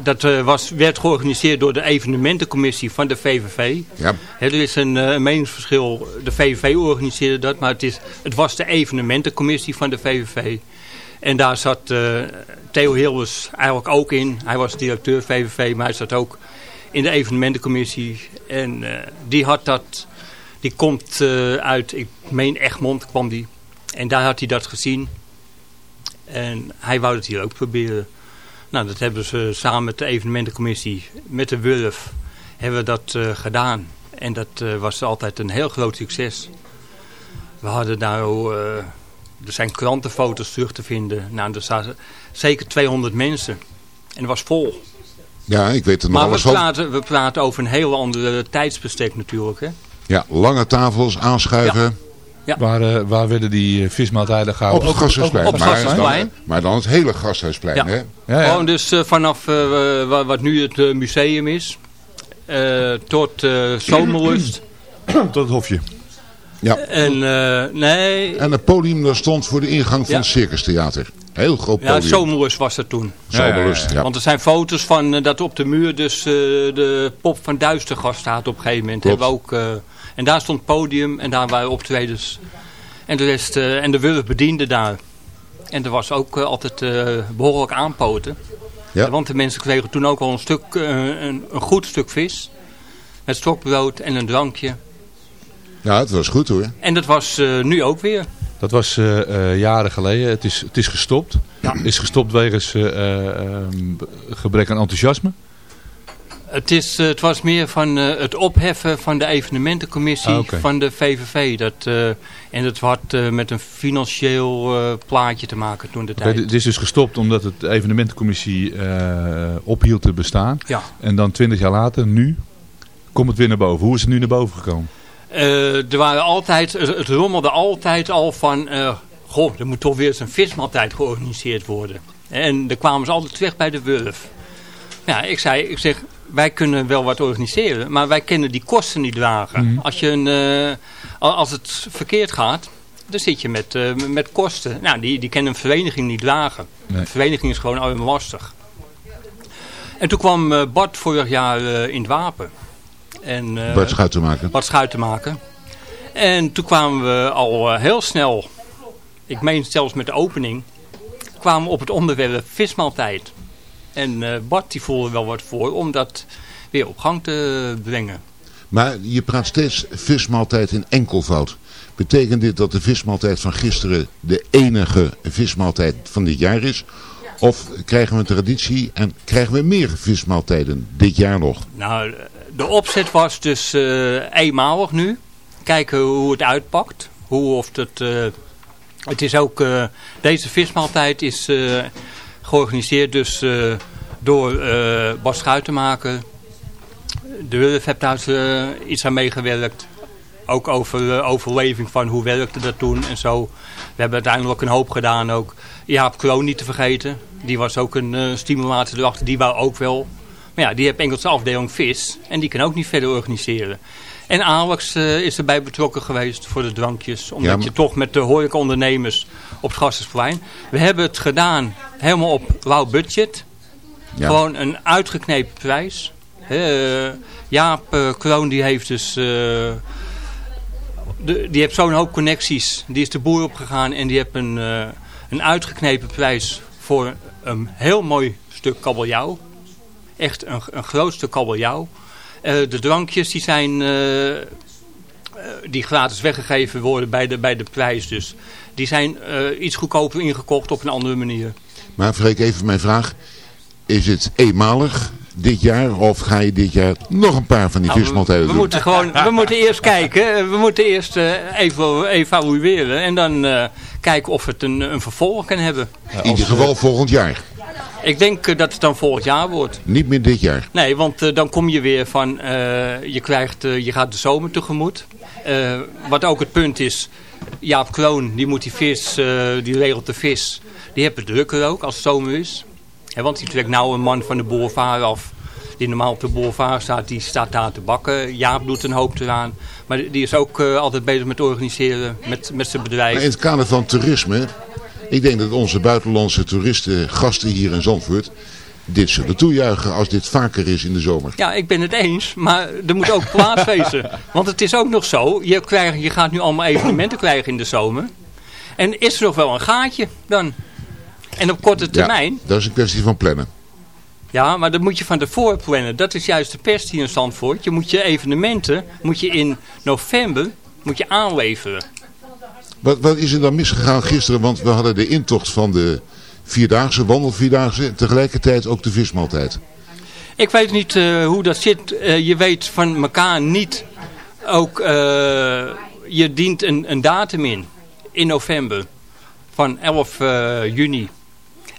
Dat eh, was, werd georganiseerd door de evenementencommissie van de VVV. Ja. Er is een, eh, meningsverschil, de VVV organiseerde dat, maar het, is, het was de evenementencommissie van de VVV. En daar zat Theo Hilders eigenlijk ook in. Hij was directeur VVV, maar hij zat ook in de evenementencommissie. En die had dat, die komt eh, uit, ik meen Egmond kwam die. En daar had hij dat gezien. En hij wou het hier ook proberen. Nou, dat hebben ze samen met de evenementencommissie, met de Wurf, hebben we dat eh, gedaan. En dat eh, was altijd een heel groot succes. We hadden daar, oh, eh, er zijn krantenfoto's terug te vinden. Nou, er zaten zeker 200 mensen. En het was vol. Ja, ik weet er nog Maar we praten, we praten over een heel andere tijdsbestek natuurlijk. Hè? Ja, lange tafels, aanschuiven. Ja. Waar, eh, waar werden die eh, vismaaltijden gehouden? Op het Gasthuisplein. op het maar, Gasthuisplein. dan, maar dan het hele Gasthuisplein, Ja. hè? Ja, ja. Gewoon dus eh, vanaf eh, wa- wat nu het museum is, eh, tot eh zomerlust. [clears throat] Tot het hofje. Ja. En eh, nee, En het podium daar stond voor de ingang van Ja. het Circus Theater. Heel groot ja, podium. zomerlust was dat toen. Zomerlust, ja. Want er zijn foto's van eh, dat op de muur dus eh, de pop van Duistergast staat op een gegeven moment. Hebben we ook, eh, en daar stond het podium en daar waren optredens. En de rest, eh, en de Wurf bediende daar. En er was ook altijd eh, behoorlijk aanpoten. Ja. Want de mensen kregen toen ook al een, stuk, eh, een, een goed stuk vis. Met stokbrood en een drankje. Ja, het was goed hoor. En dat was eh, nu ook weer. Dat was eh, eh, jaren geleden. Het is, het is gestopt. Is gestopt wegens eh, eh, ehm, gebrek aan enthousiasme. Het, is, het was meer van eh, het opheffen van de evenementencommissie Ah, van de VVV. Dat, eh, en dat had eh, met een financieel eh, plaatje te maken toen de tijd. Het is dus gestopt omdat het de evenementencommissie eh, ophield te bestaan. Ja. En dan twintig jaar later, nu, komt het weer naar boven. Hoe is het nu naar boven gekomen? Eh, er waren altijd, het rommelde altijd al van, eh, goh, er moet toch weer eens een vismaaltijd georganiseerd worden. En dan kwamen ze altijd terug bij de Wurf. Ja, ik zei, ik zeg, wij kunnen wel wat organiseren, maar wij kunnen die kosten niet dragen. Mhm. Als, je een, eh, al- als het verkeerd gaat, dan zit je met, met kosten. Nou, die, die kan een vereniging niet dragen. Nee. Een vereniging is gewoon lastig. En toen kwam Bart vorig jaar in het wapen. En, eh, Bart Schuit te maken. te maken. En toen kwamen we al eh, heel snel, ik meen zelfs met de opening, kwamen we op het onderwerp vismaaltijd. En eh, Bart die voelde wel wat voor om dat weer op gang te brengen. Maar je praat steeds vismaaltijd in enkelvoud. Betekent dit dat de vismaaltijd van gisteren de enige vismaaltijd van dit jaar is? Of krijgen we een traditie en krijgen we meer vismaaltijden dit jaar nog? Nou, de opzet was dus eh, eenmalig nu. Kijken hoe het uitpakt. Hoe of het... eh, het is ook... eh, deze vismaaltijd is georganiseerd dus door Bas Schuitenmaker. De Wurf heeft daar iets aan meegewerkt. Ook over overleving van hoe werkte dat toen en zo. We hebben uiteindelijk een hoop gedaan ook. Jaap Kroon niet te vergeten. Die was ook een eh, stimulator erachter. Die wou ook wel. Maar ja, die heeft Engelse afdeling vis. En die kan ook niet verder organiseren. En Alex eh, is erbij betrokken geweest voor de drankjes. Omdat Ja, maar- je toch met de horecaondernemers op het Gastensplein. We hebben het gedaan helemaal op low budget. Ja. Gewoon een uitgeknepen prijs. Eh, Jaap eh, Kroon die heeft dus... de, die heeft zo'n hoop connecties. Die is de boer opgegaan en die heeft een, een uitgeknepen prijs voor een heel mooi stuk kabeljauw. Echt een, een groot stuk kabeljauw. Eh, de drankjes die zijn eh, eh, die gratis weggegeven worden bij de, bij de prijs dus. Die zijn iets goedkoper ingekocht op een andere manier. Maar Freek, even mijn vraag. Is het eenmalig dit jaar of ga je dit jaar nog een paar van die Nou, we, doen? moeten gewoon, we [laughs] moeten eerst kijken. We moeten eerst even evalueren. En dan eh, kijken of het een, een vervolg kan hebben. In ieder geval volgend jaar. Ik denk eh, dat het dan volgend jaar wordt. Niet meer dit jaar. Nee, want eh, dan kom je weer van, eh, je, krijgt, je gaat de zomer tegemoet. Wat ook het punt is, Jaap Kroon, die moet die vis, die regelt de vis. Die heeft het drukker ook als het zomer is. Want die trekt nou een man van de boulevard af. die normaal op de boulevard staat, die staat daar te bakken. Jaap doet een hoop eraan. Maar die is ook altijd bezig met organiseren, met, met zijn bedrijf. Maar in het kader van toerisme, ik denk dat onze buitenlandse toeristen, gasten hier in Zandvoort, dit zullen toejuichen als dit vaker is in de zomer. Ja, ik ben het eens, maar er moet ook plaats [laughs] wezen. Want het is ook nog zo, je, krijgt, je gaat nu allemaal evenementen krijgen in de zomer. En is er nog wel een gaatje dan? En op korte termijn, Ja, dat is een kwestie van plannen. ja, maar dat moet je van tevoren plannen. Dat is juist de pest hier in Zandvoort. Je moet je evenementen, moet je in november, moet je aanleveren. Wat, wat is er dan misgegaan gisteren? Want we hadden de intocht van de Vierdaagse, wandelvierdaagse, tegelijkertijd ook de vismaaltijd. Ik weet niet eh, hoe dat zit. Eh, je weet van elkaar niet ook... eh, je dient een, een datum in. In november. Van 11 eh, juni.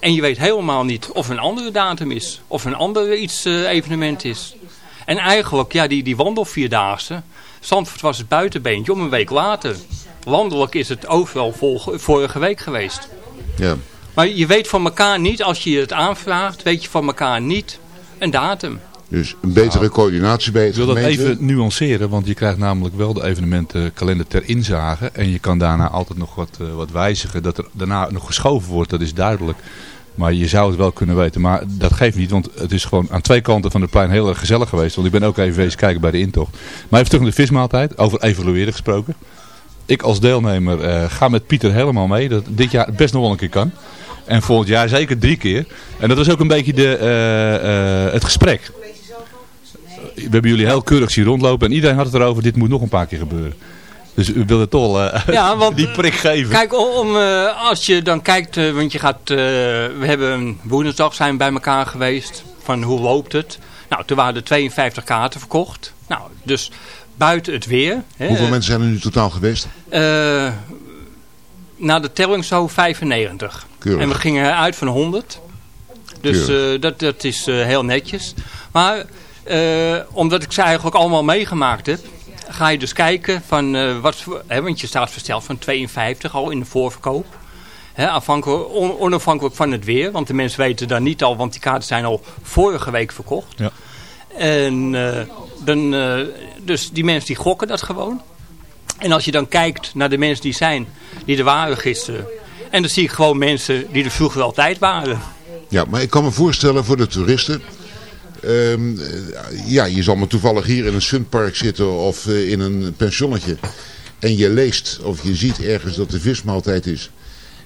En je weet helemaal niet of een andere datum is. Of een ander iets evenement is. En eigenlijk, ja, die, die wandelvierdaagse... Zandvoort was het buitenbeentje om een week later. Landelijk is het overal vol, vorige week geweest. Ja. Maar je weet van elkaar niet, als je het aanvraagt, weet je van elkaar niet een datum. Dus een betere coördinatie bij het Ik wil dat even nuanceren, want je krijgt namelijk wel de evenementenkalender ter inzage. En je kan daarna altijd nog wat, eh, wat wijzigen. Dat er daarna nog geschoven wordt, dat is duidelijk. Maar je zou het wel kunnen weten. Maar dat geeft niet, want het is gewoon aan twee kanten van het plein heel erg gezellig geweest. Want ik ben ook even wezen kijken bij de intocht. Maar even terug naar de vismaaltijd, over evalueren gesproken. Ik als deelnemer eh, ga met Pieter helemaal mee. Dat dit jaar best nog wel een keer kan. En volgend jaar zeker drie keer. En dat was ook een beetje de, eh, eh, het gesprek. We hebben jullie heel keurig zien rondlopen. En iedereen had het erover, dit moet nog een paar keer gebeuren. Dus u wilde toch eh, Ja, [laughs] want, die prik geven. Kijk, om, als je dan kijkt, want je gaat, we hebben een woensdag zijn bij elkaar geweest, van hoe loopt het? Nou, toen waren er 52 kaarten verkocht. Nou, dus buiten het weer. Hè, Hoeveel mensen zijn er nu totaal geweest? eh, na de telling zo 95. Keurig. En we gingen uit van 100. Dus eh, dat, dat is eh, heel netjes. Maar eh, omdat ik ze eigenlijk allemaal meegemaakt heb, ga je dus kijken van eh, wat voor, hè, want je staat versteld van 52 al in de voorverkoop. Hè, afhankelijk, on- onafhankelijk van het weer, want de mensen weten dan niet al, want die kaarten zijn al vorige week verkocht. Ja. En eh, dan, eh, dus die mensen die gokken dat gewoon. En als je dan kijkt naar de mensen die zijn, die er waren gisteren. En dan zie ik gewoon mensen die er vroeger altijd waren. Ja, maar ik kan me voorstellen voor de toeristen. ehm, eh, ja, je zal maar toevallig hier in een sunpark zitten of eh, in een pensionnetje. En je leest of je ziet ergens dat de vismaaltijd is.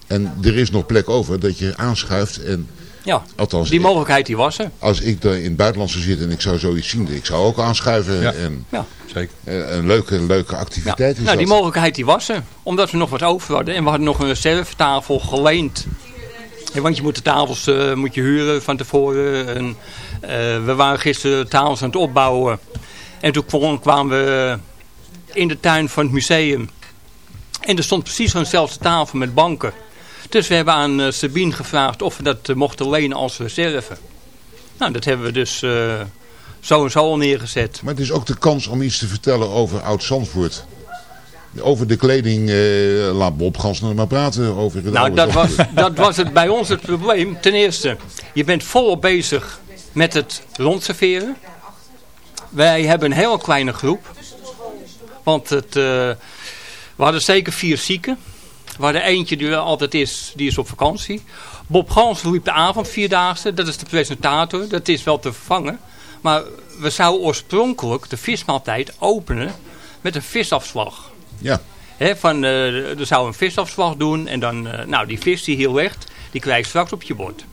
En er is nog plek over dat je aanschuift. En, Ja, althans, die mogelijkheid die was er. als ik daar in het buitenland zou zitten en ik zou zoiets zien. Ik zou ook aanschuiven. Ja. En, Ja. Zeker. een leuke, leuke activiteit is Nou, die mogelijkheid die was er. Omdat we nog wat over hadden. En we hadden nog een reservetafel geleend. Want je moet de tafels eh, moet je huren van tevoren. En, eh, we waren gisteren tafels aan het opbouwen. En toen kwam- kwamen we in de tuin van het museum. En er stond precies zo'nzelfde tafel met banken. Dus we hebben aan eh, Sabine gevraagd of we dat eh, mochten lenen als reserve. Nou, dat hebben we dus eh, zo en zo al neergezet. Maar het is ook de kans om iets te vertellen over Oud-Zandvoort. Over de kleding, eh, laat Bob Gansner maar praten over het Nou, dat was, dat was het bij ons het probleem. Ten eerste, je bent volop bezig met het rondserveren. Wij hebben een heel kleine groep. Want het, we hadden zeker vier zieken. We hadden eentje die er altijd is, die is op vakantie. Bob Gans liep de avond vierdaagse. Dat is de presentator. Dat is wel te vervangen. Maar we zouden oorspronkelijk de vismaaltijd openen met een visafslag. Ja. Hè, van, eh, er zou een visafslag doen en dan, eh, nou die vis die hier ligt, die krijg je straks op je bord.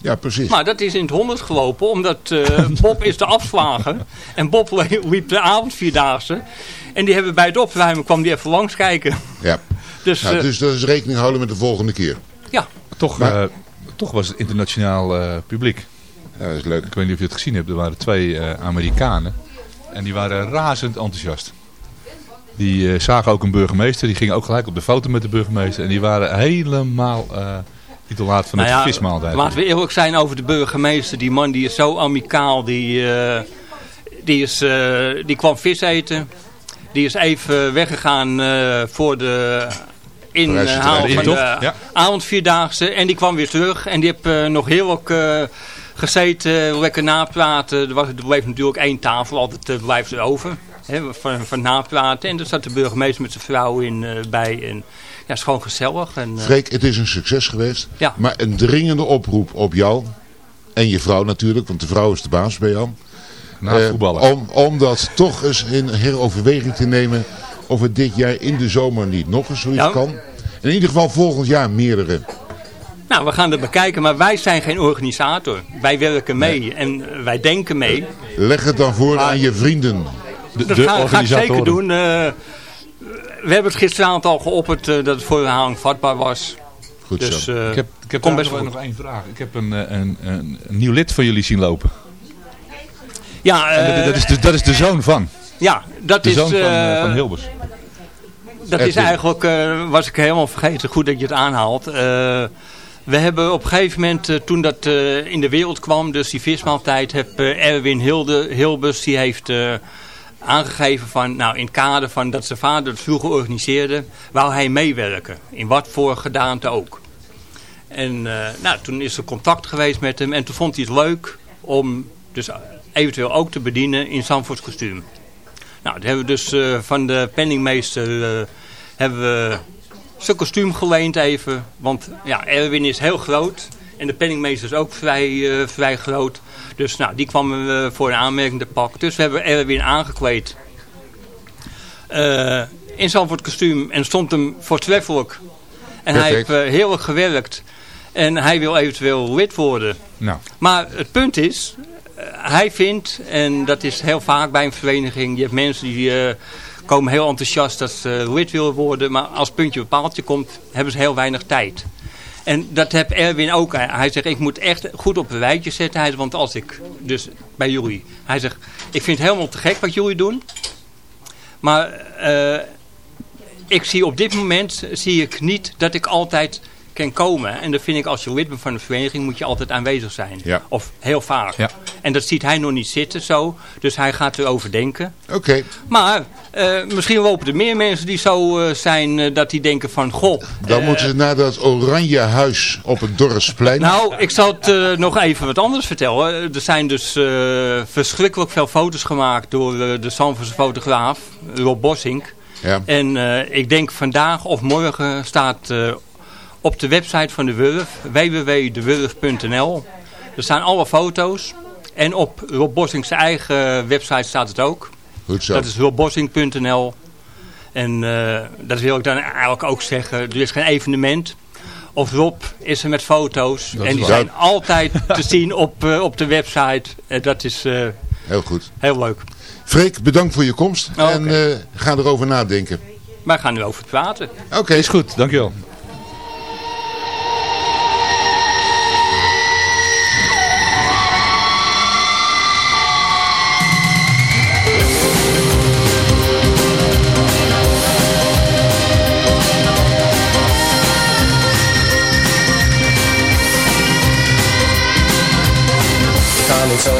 Ja, precies. Maar dat is in het honderd gelopen, omdat eh, [laughs] Bob is de afslager. En Bob liep de avondvierdaagse. En die hebben bij het opruimen, kwam die even langs kijken. Ja. Dus, Nou, eh, dus dat is rekening houden met de volgende keer. Ja. Toch, Maar- eh, toch was het internationaal eh, publiek. Ja, dat is leuk. Ik weet niet of je het gezien hebt. Er waren twee eh, Amerikanen. En die waren razend enthousiast. Die eh, zagen ook een burgemeester. Die gingen ook gelijk op de foto met de burgemeester. En die waren helemaal uh, titulaat van nou het ja, vismaaltijd. Laten we eerlijk zijn over de burgemeester. Die man die is zo amicaal. Die, eh, die, is, eh, die kwam vis eten. Die is even weggegaan eh, voor de inhaal De van intocht, de ja. avondvierdaagse. En die kwam weer terug. En die heeft eh, nog heerlijk eh, gezeten, lekker napraten. Er, was, er bleef natuurlijk één tafel, altijd blijft er over. Hè, van, van napraten. En er zat de burgemeester met zijn vrouw in, uh, bij. En ja, is gewoon gezellig. En, uh, Freek, het is een succes geweest. Ja. Maar een dringende oproep op jou. En je vrouw natuurlijk, want de vrouw is de baas bij jou. Na Eh, voetballen. om, om dat toch eens in heroverweging te nemen. Of het dit jaar in de zomer niet nog eens zoiets Ja. kan. In ieder geval volgend jaar meerdere. Nou, we gaan het bekijken, maar wij zijn geen organisator. Wij werken mee en wij denken mee. Leg het dan voor aan je vrienden. dat ga, ga ik zeker doen. Eh, we hebben het gisteravond al geopperd eh, dat het voor herhaling vatbaar was. Goed dus, zo. eh, ik heb, ik heb best nog, één vraag. Ik heb een, een, een, een nieuw lid van jullie zien lopen. Ja, dat, eh, dat, is de, dat is de zoon van. Ja, dat de is... zoon van, eh, eh, van Hilbers. Dat is eigenlijk, eh, was ik helemaal vergeten, goed dat je het aanhaalt. We hebben op een gegeven moment, toen dat in de wereld kwam, dus die vismaaltijd, heb Erwin Hilde, Hilbers, die heeft aangegeven van, nou in het kader van dat zijn vader het vroeger organiseerde, wou hij meewerken. In wat voor gedaante ook. En nou, toen is er contact geweest met hem en toen vond hij het leuk om dus eventueel ook te bedienen in Zandvoorts kostuum. Nou, dat hebben we dus eh, van de penningmeester eh, hebben we zijn kostuum geleend even. Want ja, Erwin is heel groot. En de penningmeester is ook vrij, eh, vrij groot. Dus nou, die kwam voor een aanmerking te pak. Dus we hebben Erwin aangekleed. In Zandvoort kostuum. En stond hem voortreffelijk. En hij heeft Perfect. heel erg gewerkt. En hij wil eventueel lid worden. Nou, Maar het punt is, hij vindt, en dat is heel vaak bij een vereniging, je hebt mensen die eh, komen heel enthousiast dat ze lid willen worden, maar als puntje op paaltje komt, hebben ze heel weinig tijd. En dat heb Erwin ook. Hij- zegt, ik moet echt goed op een rijtje zetten. Hij zegt, want als ik, dus bij jullie. Hij zegt, ik vind het helemaal te gek wat jullie doen. Maar eh, ik zie op dit moment zie ik niet dat ik altijd kan komen. En dan vind ik als je lid bent van een vereniging moet je altijd aanwezig zijn. Ja. Of heel vaak. Ja. En dat ziet hij nog niet zitten zo. Dus hij gaat erover denken. Oké, Maar eh, misschien lopen er meer mensen die zo eh, zijn eh, dat die denken van... Goh, dan moeten ze naar dat oranje huis op het Dorpsplein. nou, ik zal het nog even wat anders vertellen. Er zijn dus verschrikkelijk veel foto's gemaakt door de Zandvoortse fotograaf, Rob Bossink. Ja. En ik denk vandaag of morgen staat op de website van de Wurf, www.dewurf.nl. Er staan alle foto's. En op Rob Bossink's eigen website staat het ook. Goed zo. Dat is robbossink.nl. En eh, dat wil ik dan eigenlijk ook zeggen. Er is geen evenement. Of Rob is er met foto's. Dat en die waar. zijn altijd te [laughs] zien op, eh, op de website. En dat is eh, Heel goed. heel leuk. Freek, bedankt voor je komst. Oh, en eh, ga erover nadenken. Wij gaan nu over praten. Oké. is goed. Dankjewel.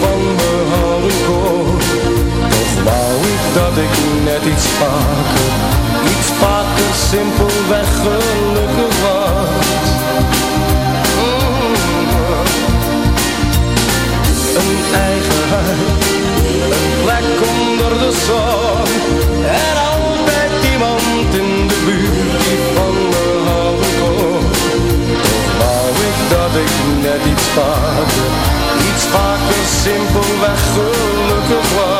van me houden kon Toch wou ik dat ik net iets vaker Iets vaker simpelweg gelukkig was. Een eigen huis Een plek onder de zon. En altijd iemand in de buurt die van me houden kon Toch wou ik dat ik net iets vaker Iets vaker simpelweg gelukkig was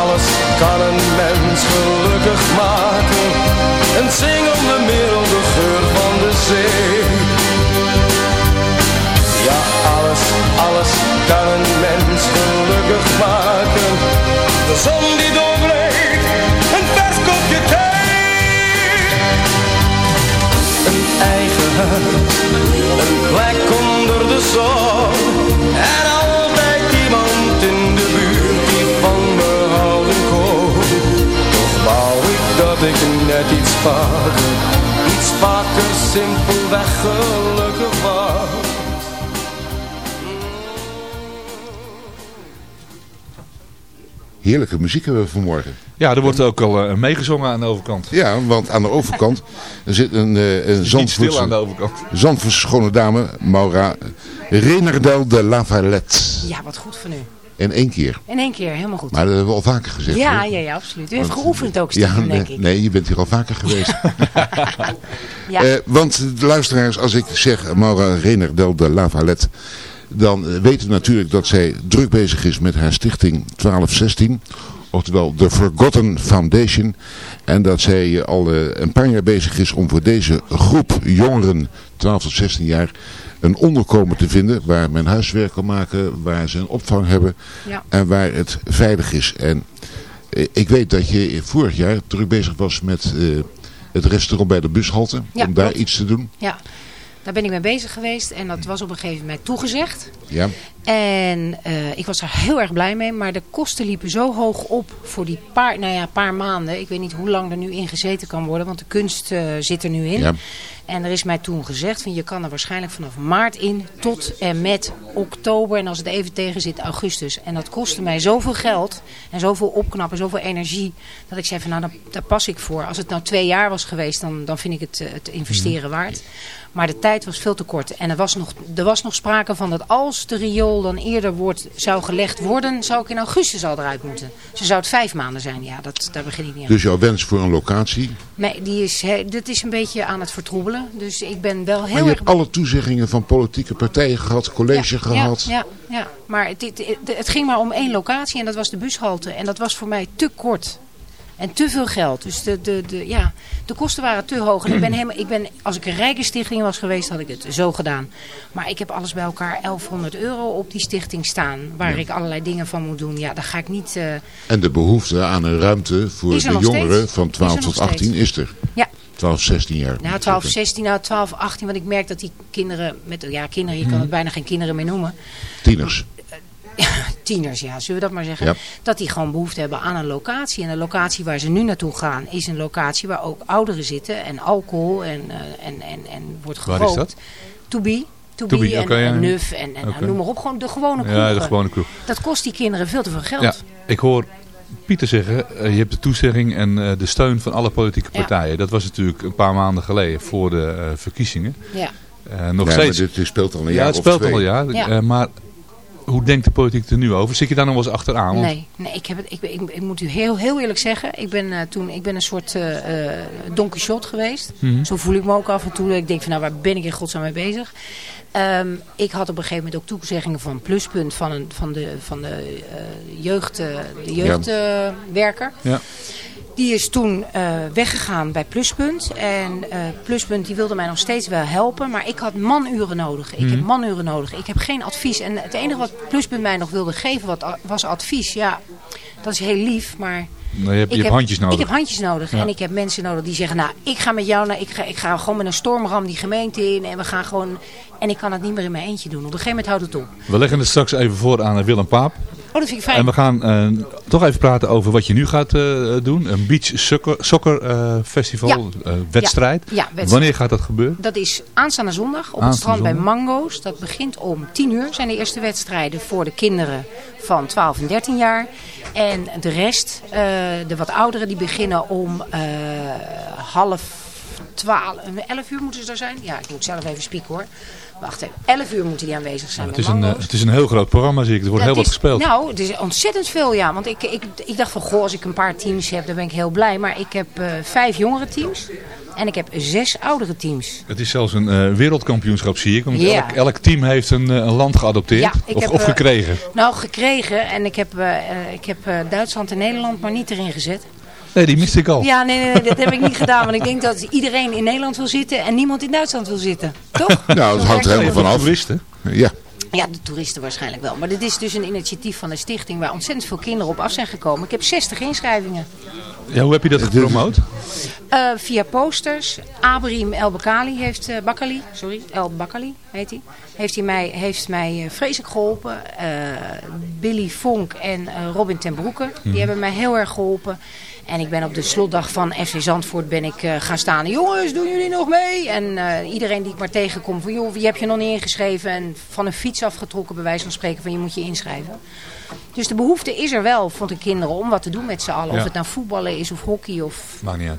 alles, kan een mens gelukkig maken. Een zingende merel, de geur van de zee. Ja, alles, alles kan een mens gelukkig maken. De zon die doorbreekt, een vers kopje thee. Een eigen huis, een plek onder de zon. Vaker, iets vaker simpelweg gelukkig was. Heerlijke muziek hebben we vanmorgen. Ja, er wordt ook al eh, meegezongen aan de overkant. Ja, want aan de overkant er [laughs] zit een, eh, een Zandvoortse, aan de overkant. Zandvoortse schone dame, Maura Renardel de Lavalette. Ja, wat goed van u. In één keer. In één keer, helemaal goed. Maar dat hebben we al vaker gezegd. ja, hoor. ja, ja, absoluut. U heeft geoefend ook, ja, stiekem, nee, denk ik. nee, je bent hier al vaker geweest. [laughs] [laughs] Ja. Eh, want de luisteraars, als ik zeg Maura Renardel de Lavalette, dan weten we natuurlijk dat zij druk bezig is met haar stichting 1216. Oftewel de Forgotten Foundation. En dat zij al eh, een paar jaar bezig is om voor deze groep jongeren, 12 tot 16 jaar, een onderkomen te vinden. Waar men huiswerk kan maken, waar ze een opvang hebben. Ja. En waar het veilig is. En eh, ik weet dat je vorig jaar druk bezig was met eh, het restaurant bij de bushalte. Ja, om daar klopt. iets te doen. Ja, daar ben ik mee bezig geweest en dat was op een gegeven moment toegezegd. Ja. En eh, ik was er heel erg blij mee, maar de kosten liepen zo hoog op voor die paar, nou ja, paar maanden. Ik weet niet hoe lang er nu in gezeten kan worden, want de kunst zit er nu in. Ja. En er is mij toen gezegd, van je kan er waarschijnlijk vanaf maart in tot en met oktober. En als het even tegen zit, augustus. En dat kostte mij zoveel geld en zoveel opknappen, zoveel energie. Dat ik zei van nou, daar, daar pas ik voor. Als het nou twee jaar was geweest, dan, dan vind ik het, eh, het investeren waard. Maar de tijd was veel te kort. En er was, nog, er was nog sprake van dat als de riool dan eerder wordt, zou gelegd worden, zou ik in augustus al eruit moeten. Ze zou het vijf maanden zijn. Ja, dat, daar begin ik niet aan. Dus jouw wens voor een locatie. Nee, die is, he- dit is een beetje aan het vertroebelen. Dus ik ben wel Maar heel je erg... hebt alle toezeggingen van politieke partijen gehad, college gehad. Ja, ja, ja. maar het, het, ging maar om één locatie en dat was de bushalte. En dat was voor mij te kort. En te veel geld. Dus de, de, de, ja, de kosten waren te hoog. En ik ben [clears throat] helemaal, ik ben, als ik een rijke stichting was geweest, had ik het zo gedaan. Maar ik heb alles bij elkaar 1100 euro op die stichting staan. Waar Ja. ik allerlei dingen van moet doen. Ja, daar ga ik niet... eh, En de behoefte aan een ruimte voor de jongeren steeds. van Is 12 er nog tot 18 steeds. is er. Ja. 12, 16 jaar. Nou, 12, 16, nou 12, 18. Want ik merk dat die kinderen, met, ja kinderen, je kan Mhm. het bijna geen kinderen meer noemen. Tieners. [laughs] tieners, ja, zullen we dat maar zeggen. Ja. Dat die gewoon behoefte hebben aan een locatie. En de locatie waar ze nu naartoe gaan is een locatie waar ook ouderen zitten. En alcohol en, eh, en, en, en wordt Waar gerookt. is dat? To be. To To be be, en, nuf en, en noem maar op. Gewoon de gewone kroeg. Ja, de gewone kroeg. Dat kost die kinderen veel te veel geld. Ja, ik hoor Pieter zeggen, eh, je hebt de toezegging en eh, de steun van alle politieke Ja. partijen. Dat was natuurlijk een paar maanden geleden voor de eh, verkiezingen. Ja. Eh, nog Ja, steeds. maar dit- dit speelt al een ja, jaar het of speelt twee. al een jaar. Ja. Eh, maar hoe denkt de politiek er nu over? Zit je daar nog wel eens achteraan? Want- Nee, nee ik, heb het, ik, ik, ik moet u heel, heel eerlijk zeggen. Ik ben, eh, toen, ik ben een soort eh eh Don Quixote geweest. Mhm. Zo voel ik me ook af en toe. Ik denk van nou waar ben ik in godsnaam mee bezig. Ehm, ik had op een gegeven moment ook toezeggingen van Pluspunt van, een, van de, van de eh, jeugd, eh, de jeugdwerker. Ja. Die is toen eh, weggegaan bij Pluspunt. En eh, Pluspunt die wilde mij nog steeds wel helpen. Maar ik had manuren nodig. Ik heb Mhm. manuren nodig. Ik heb geen advies. En het enige wat Pluspunt mij nog wilde geven wat, was advies. Ja, dat is heel lief. Maar Nou, je hebt, je hebt handjes nodig. Ik heb handjes nodig. Ja. En ik heb mensen nodig die zeggen, nou, ik ga met jou, naar, ik, ga, ik ga gewoon met een stormram die gemeente in. En we gaan gewoon, en ik kan het niet meer in mijn eentje doen. Op een gegeven moment houdt het op. We leggen het straks even voor aan eh, Willem Paap. Oh, dat vind ik fijn. En we gaan eh, toch even praten over wat je nu gaat eh, doen. Een beach soccer, soccer eh, festival, Ja. wedstrijd. Ja, ja, wedstrijd. Wanneer gaat dat gebeuren? Dat is aanstaande zondag op het strand bij. Mango's. Dat begint om 10 uur. zijn de eerste wedstrijden voor de kinderen van 12 en 13 jaar. En de rest, de wat ouderen, die beginnen om half 12, 11 uur moeten ze er zijn. Ja, ik moet zelf even spieken hoor. Wacht even, 11 uur moeten die aanwezig zijn Het is, een, eh, het is een heel groot programma, zie ik. Er wordt heel wat is- gespeeld. Nou, het is ontzettend veel, ja. Want ik, ik, ik dacht van, goh, als ik een paar teams heb, dan ben ik heel blij. Maar ik heb eh, vijf jongere teams en ik heb zes oudere teams. Het is zelfs een eh, wereldkampioenschap, zie ik. Want elk, elk team heeft een, een land geadopteerd. Ja, of heb, of gekregen. Nou, gekregen. En ik heb, ik heb Duitsland en Nederland maar niet erin gezet. Nee, die miste ik al. Ja, nee, nee, nee, dat heb ik niet gedaan. Want ik denk dat iedereen in Nederland wil zitten en niemand in Duitsland wil zitten. Toch? [laughs] Nou, dat hangt er helemaal vanaf. Toeristen? Ja. Ja, de toeristen waarschijnlijk wel. Maar dit is dus een initiatief van de stichting waar ontzettend veel kinderen op af zijn gekomen. Ik heb 60 inschrijvingen. Ja, hoe heb je dat gepromoot? Eh, via posters. Abrim El Bakali heeft, eh Bakali, sorry, El Bakali heet hij. Heeft, hij mij, heeft mij eh, vreselijk geholpen. Eh, Billy Vonk en Robin ten Broeke, die Mhm. hebben mij heel erg geholpen. En ik ben op de slotdag van FC Zandvoort ben ik eh, gaan staan. Jongens, doen jullie nog mee? En eh, iedereen die ik maar tegenkom van, joh, wie heb je nog niet ingeschreven? En van een fiets afgetrokken, bij wijze van spreken, van je moet je inschrijven. Dus de behoefte is er wel, vond de kinderen, om wat te doen met z'n allen. Ja. Of het nou voetballen is of hockey of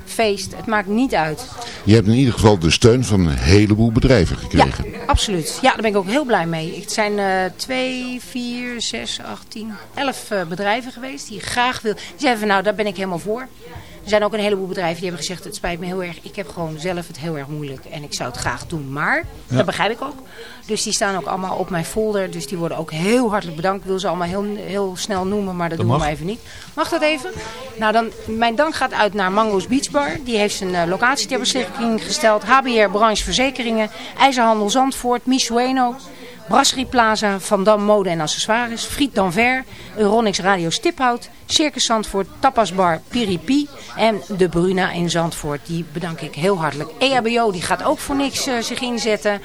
feest. Het maakt niet uit. Je hebt in ieder geval de steun van een heleboel bedrijven Ja, gekregen. absoluut. Ja, daar ben ik ook heel blij mee. Het zijn eh twee, vier, zes, acht, tien, elf eh, bedrijven geweest die graag wil. Die zeiden van nou, daar ben ik helemaal voor. Er zijn ook een heleboel bedrijven die hebben gezegd, het spijt me heel erg. Ik heb gewoon zelf het heel erg moeilijk en ik zou het graag doen. Maar, Ja. dat begrijp ik ook. Dus die staan ook allemaal op mijn folder. Dus die worden ook heel hartelijk bedankt. Ik wil ze allemaal heel, heel snel noemen, maar dat, Dat doen we maar even niet. Mag dat even? Nou, dan, mijn dank gaat uit naar Mango's Beach Bar. Die heeft zijn eh, locatie ter beschikking gesteld. HBR Branche Verzekeringen. IJzerhandel Zandvoort. Michueno. Brasserie Plaza. Van Dam Mode en Accessoires. Friet Danver. Euronix Radio Stiphout. Circus Zandvoort. Tapas Bar Piripi. En de Bruna in Zandvoort. Die bedank ik heel hartelijk. EHBO die gaat ook voor niks eh, zich inzetten.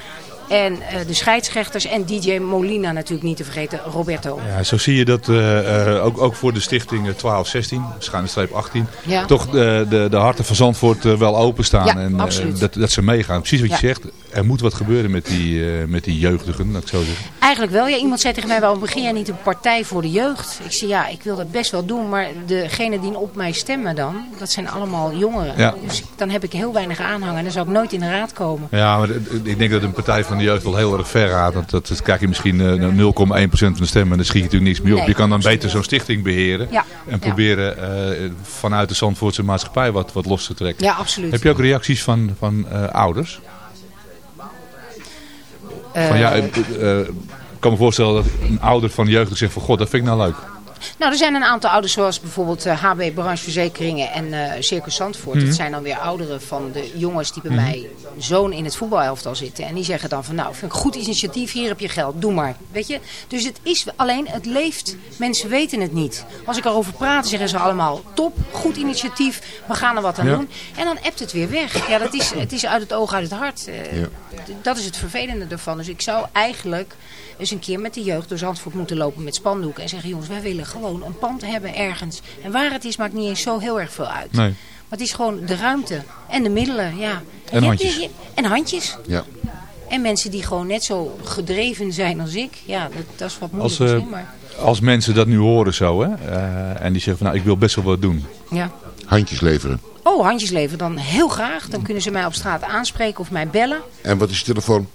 En eh, de scheidsrechters en DJ Molina natuurlijk niet te vergeten. Roberto. Ja, zo zie je dat eh, ook, ook voor de stichting eh, 1216, schuine streep 18, Ja. toch de, de, de harten van Zandvoort wel openstaan. Ja, en absoluut. dat, dat ze meegaan. Precies wat je Ja. zegt, er moet wat gebeuren met die, eh, met die jeugdigen, dat ik zo zeggen. Eigenlijk wel. Ja, iemand zei tegen mij, waarom begin jij niet een partij voor de jeugd? Ik zei, ja, ik wil dat best wel doen. Maar degenen die op mij stemmen dan, dat zijn allemaal jongeren. Ja. Dus dan heb ik heel weinig aanhang. En dan zou ik nooit in de raad komen. Ja, maar ik denk dat een partij van de jeugd wel heel erg ver gaat. Want dat, dat krijg je misschien eh, 0,1% van de stemmen en dan schiet je natuurlijk niks meer op. Nee, je kan dan beter zo'n stichting beheren Ja. en proberen eh, vanuit de Zandvoortse maatschappij wat, wat los te trekken. Ja, absoluut. Heb je ook reacties van, van ouders? Van, ja, eh, eh, ik kan me voorstellen dat een ouder van de jeugd zegt van god, dat vind ik nou leuk. Nou, er zijn een aantal ouders zoals bijvoorbeeld eh, HB Branche Verzekeringen en eh Circus Zandvoort. Mhm. Dat zijn dan weer ouderen van de jongens die bij Mhm. mij zoon in het voetbalelftal zitten. En die zeggen dan van nou, vind ik een goed initiatief, hier heb je geld, doe maar. Weet je? Dus het is alleen, het leeft. Mensen weten het niet. Als ik erover praat, zeggen ze allemaal top, goed initiatief, we gaan er wat aan Ja. doen. En dan appt het weer weg. Ja, dat is, het is uit het oog, uit het hart. Eh, Ja. Dat is het vervelende ervan. Dus ik zou eigenlijk eens een keer met de jeugd door Zandvoort moeten lopen met spandoeken. En zeggen, jongens, wij willen gewoon een pand hebben ergens. En waar het is, maakt niet eens zo heel erg veel uit. Nee. Maar het is gewoon de ruimte en de middelen, ja. En je- handjes. je- je- en handjes. Ja. En mensen die gewoon net zo gedreven zijn als ik. Ja, dat, dat is wat moeilijk Als, eh, maar... als mensen dat nu horen zo, hè, eh, en die zeggen van nou, ik wil best wel wat doen. Ja. Handjes leveren. Oh, handjes leveren dan heel graag. Dan kunnen ze mij op straat aanspreken of mij bellen. En wat is je telefoon?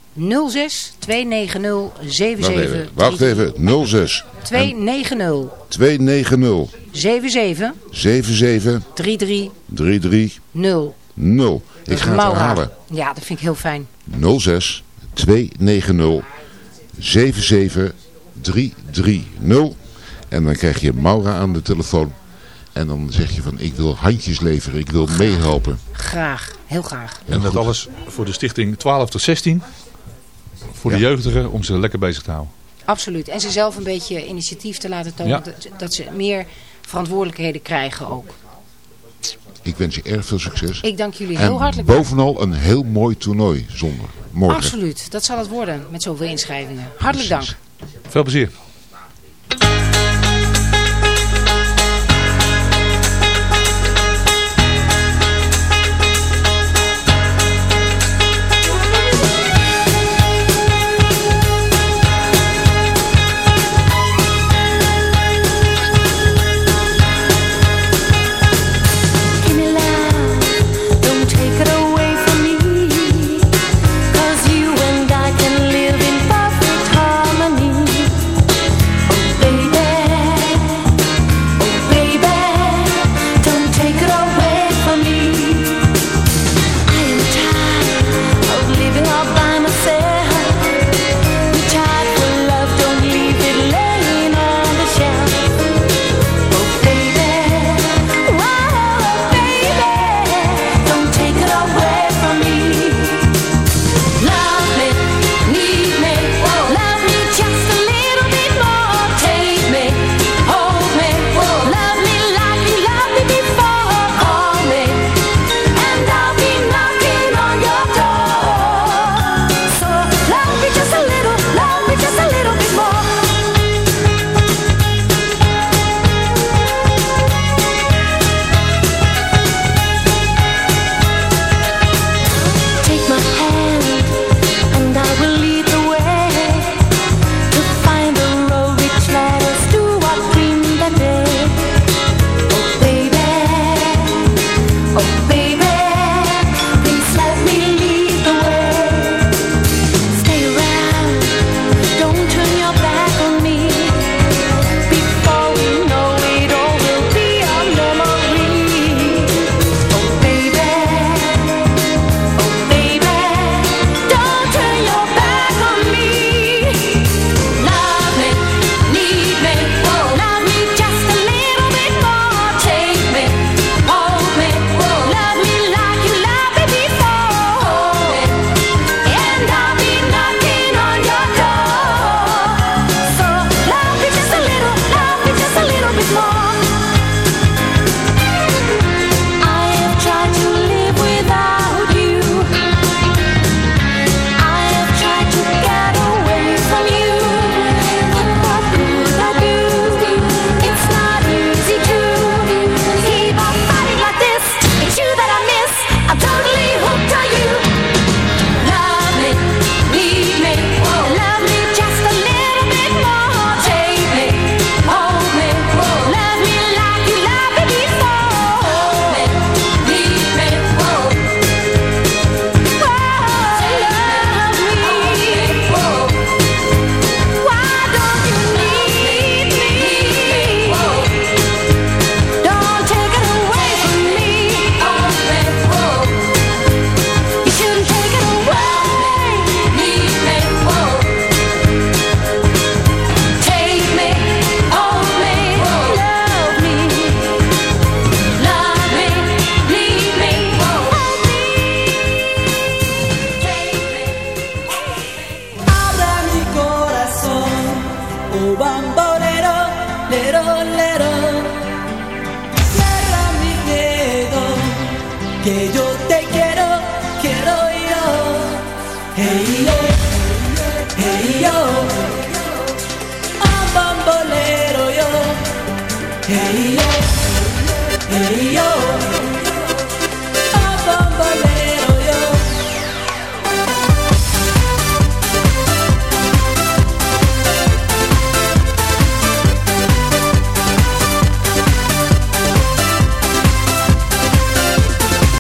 06 290 Wacht 77 even. Wacht even. 06 290 290 77 77 33 33 0. 0. Dat Ik ga het herhalen. Ja, dat vind ik heel fijn. 06 290 77 330. En dan krijg je Maura aan de telefoon. En dan zeg je van ik wil handjes leveren, ik wil meehelpen. Graag, heel graag. En, dat alles voor de stichting 12 tot 16. Voor de jeugdigen om ze lekker bezig te houden. Absoluut. En ze zelf een beetje initiatief te laten tonen. Dat ze meer verantwoordelijkheden krijgen ook. Ik wens je erg veel succes. Ik dank jullie heel hartelijk. bovenal een heel mooi toernooi zonder morgen. Absoluut. Dat zal het worden met zoveel inschrijvingen. Hartelijk dank. Veel plezier.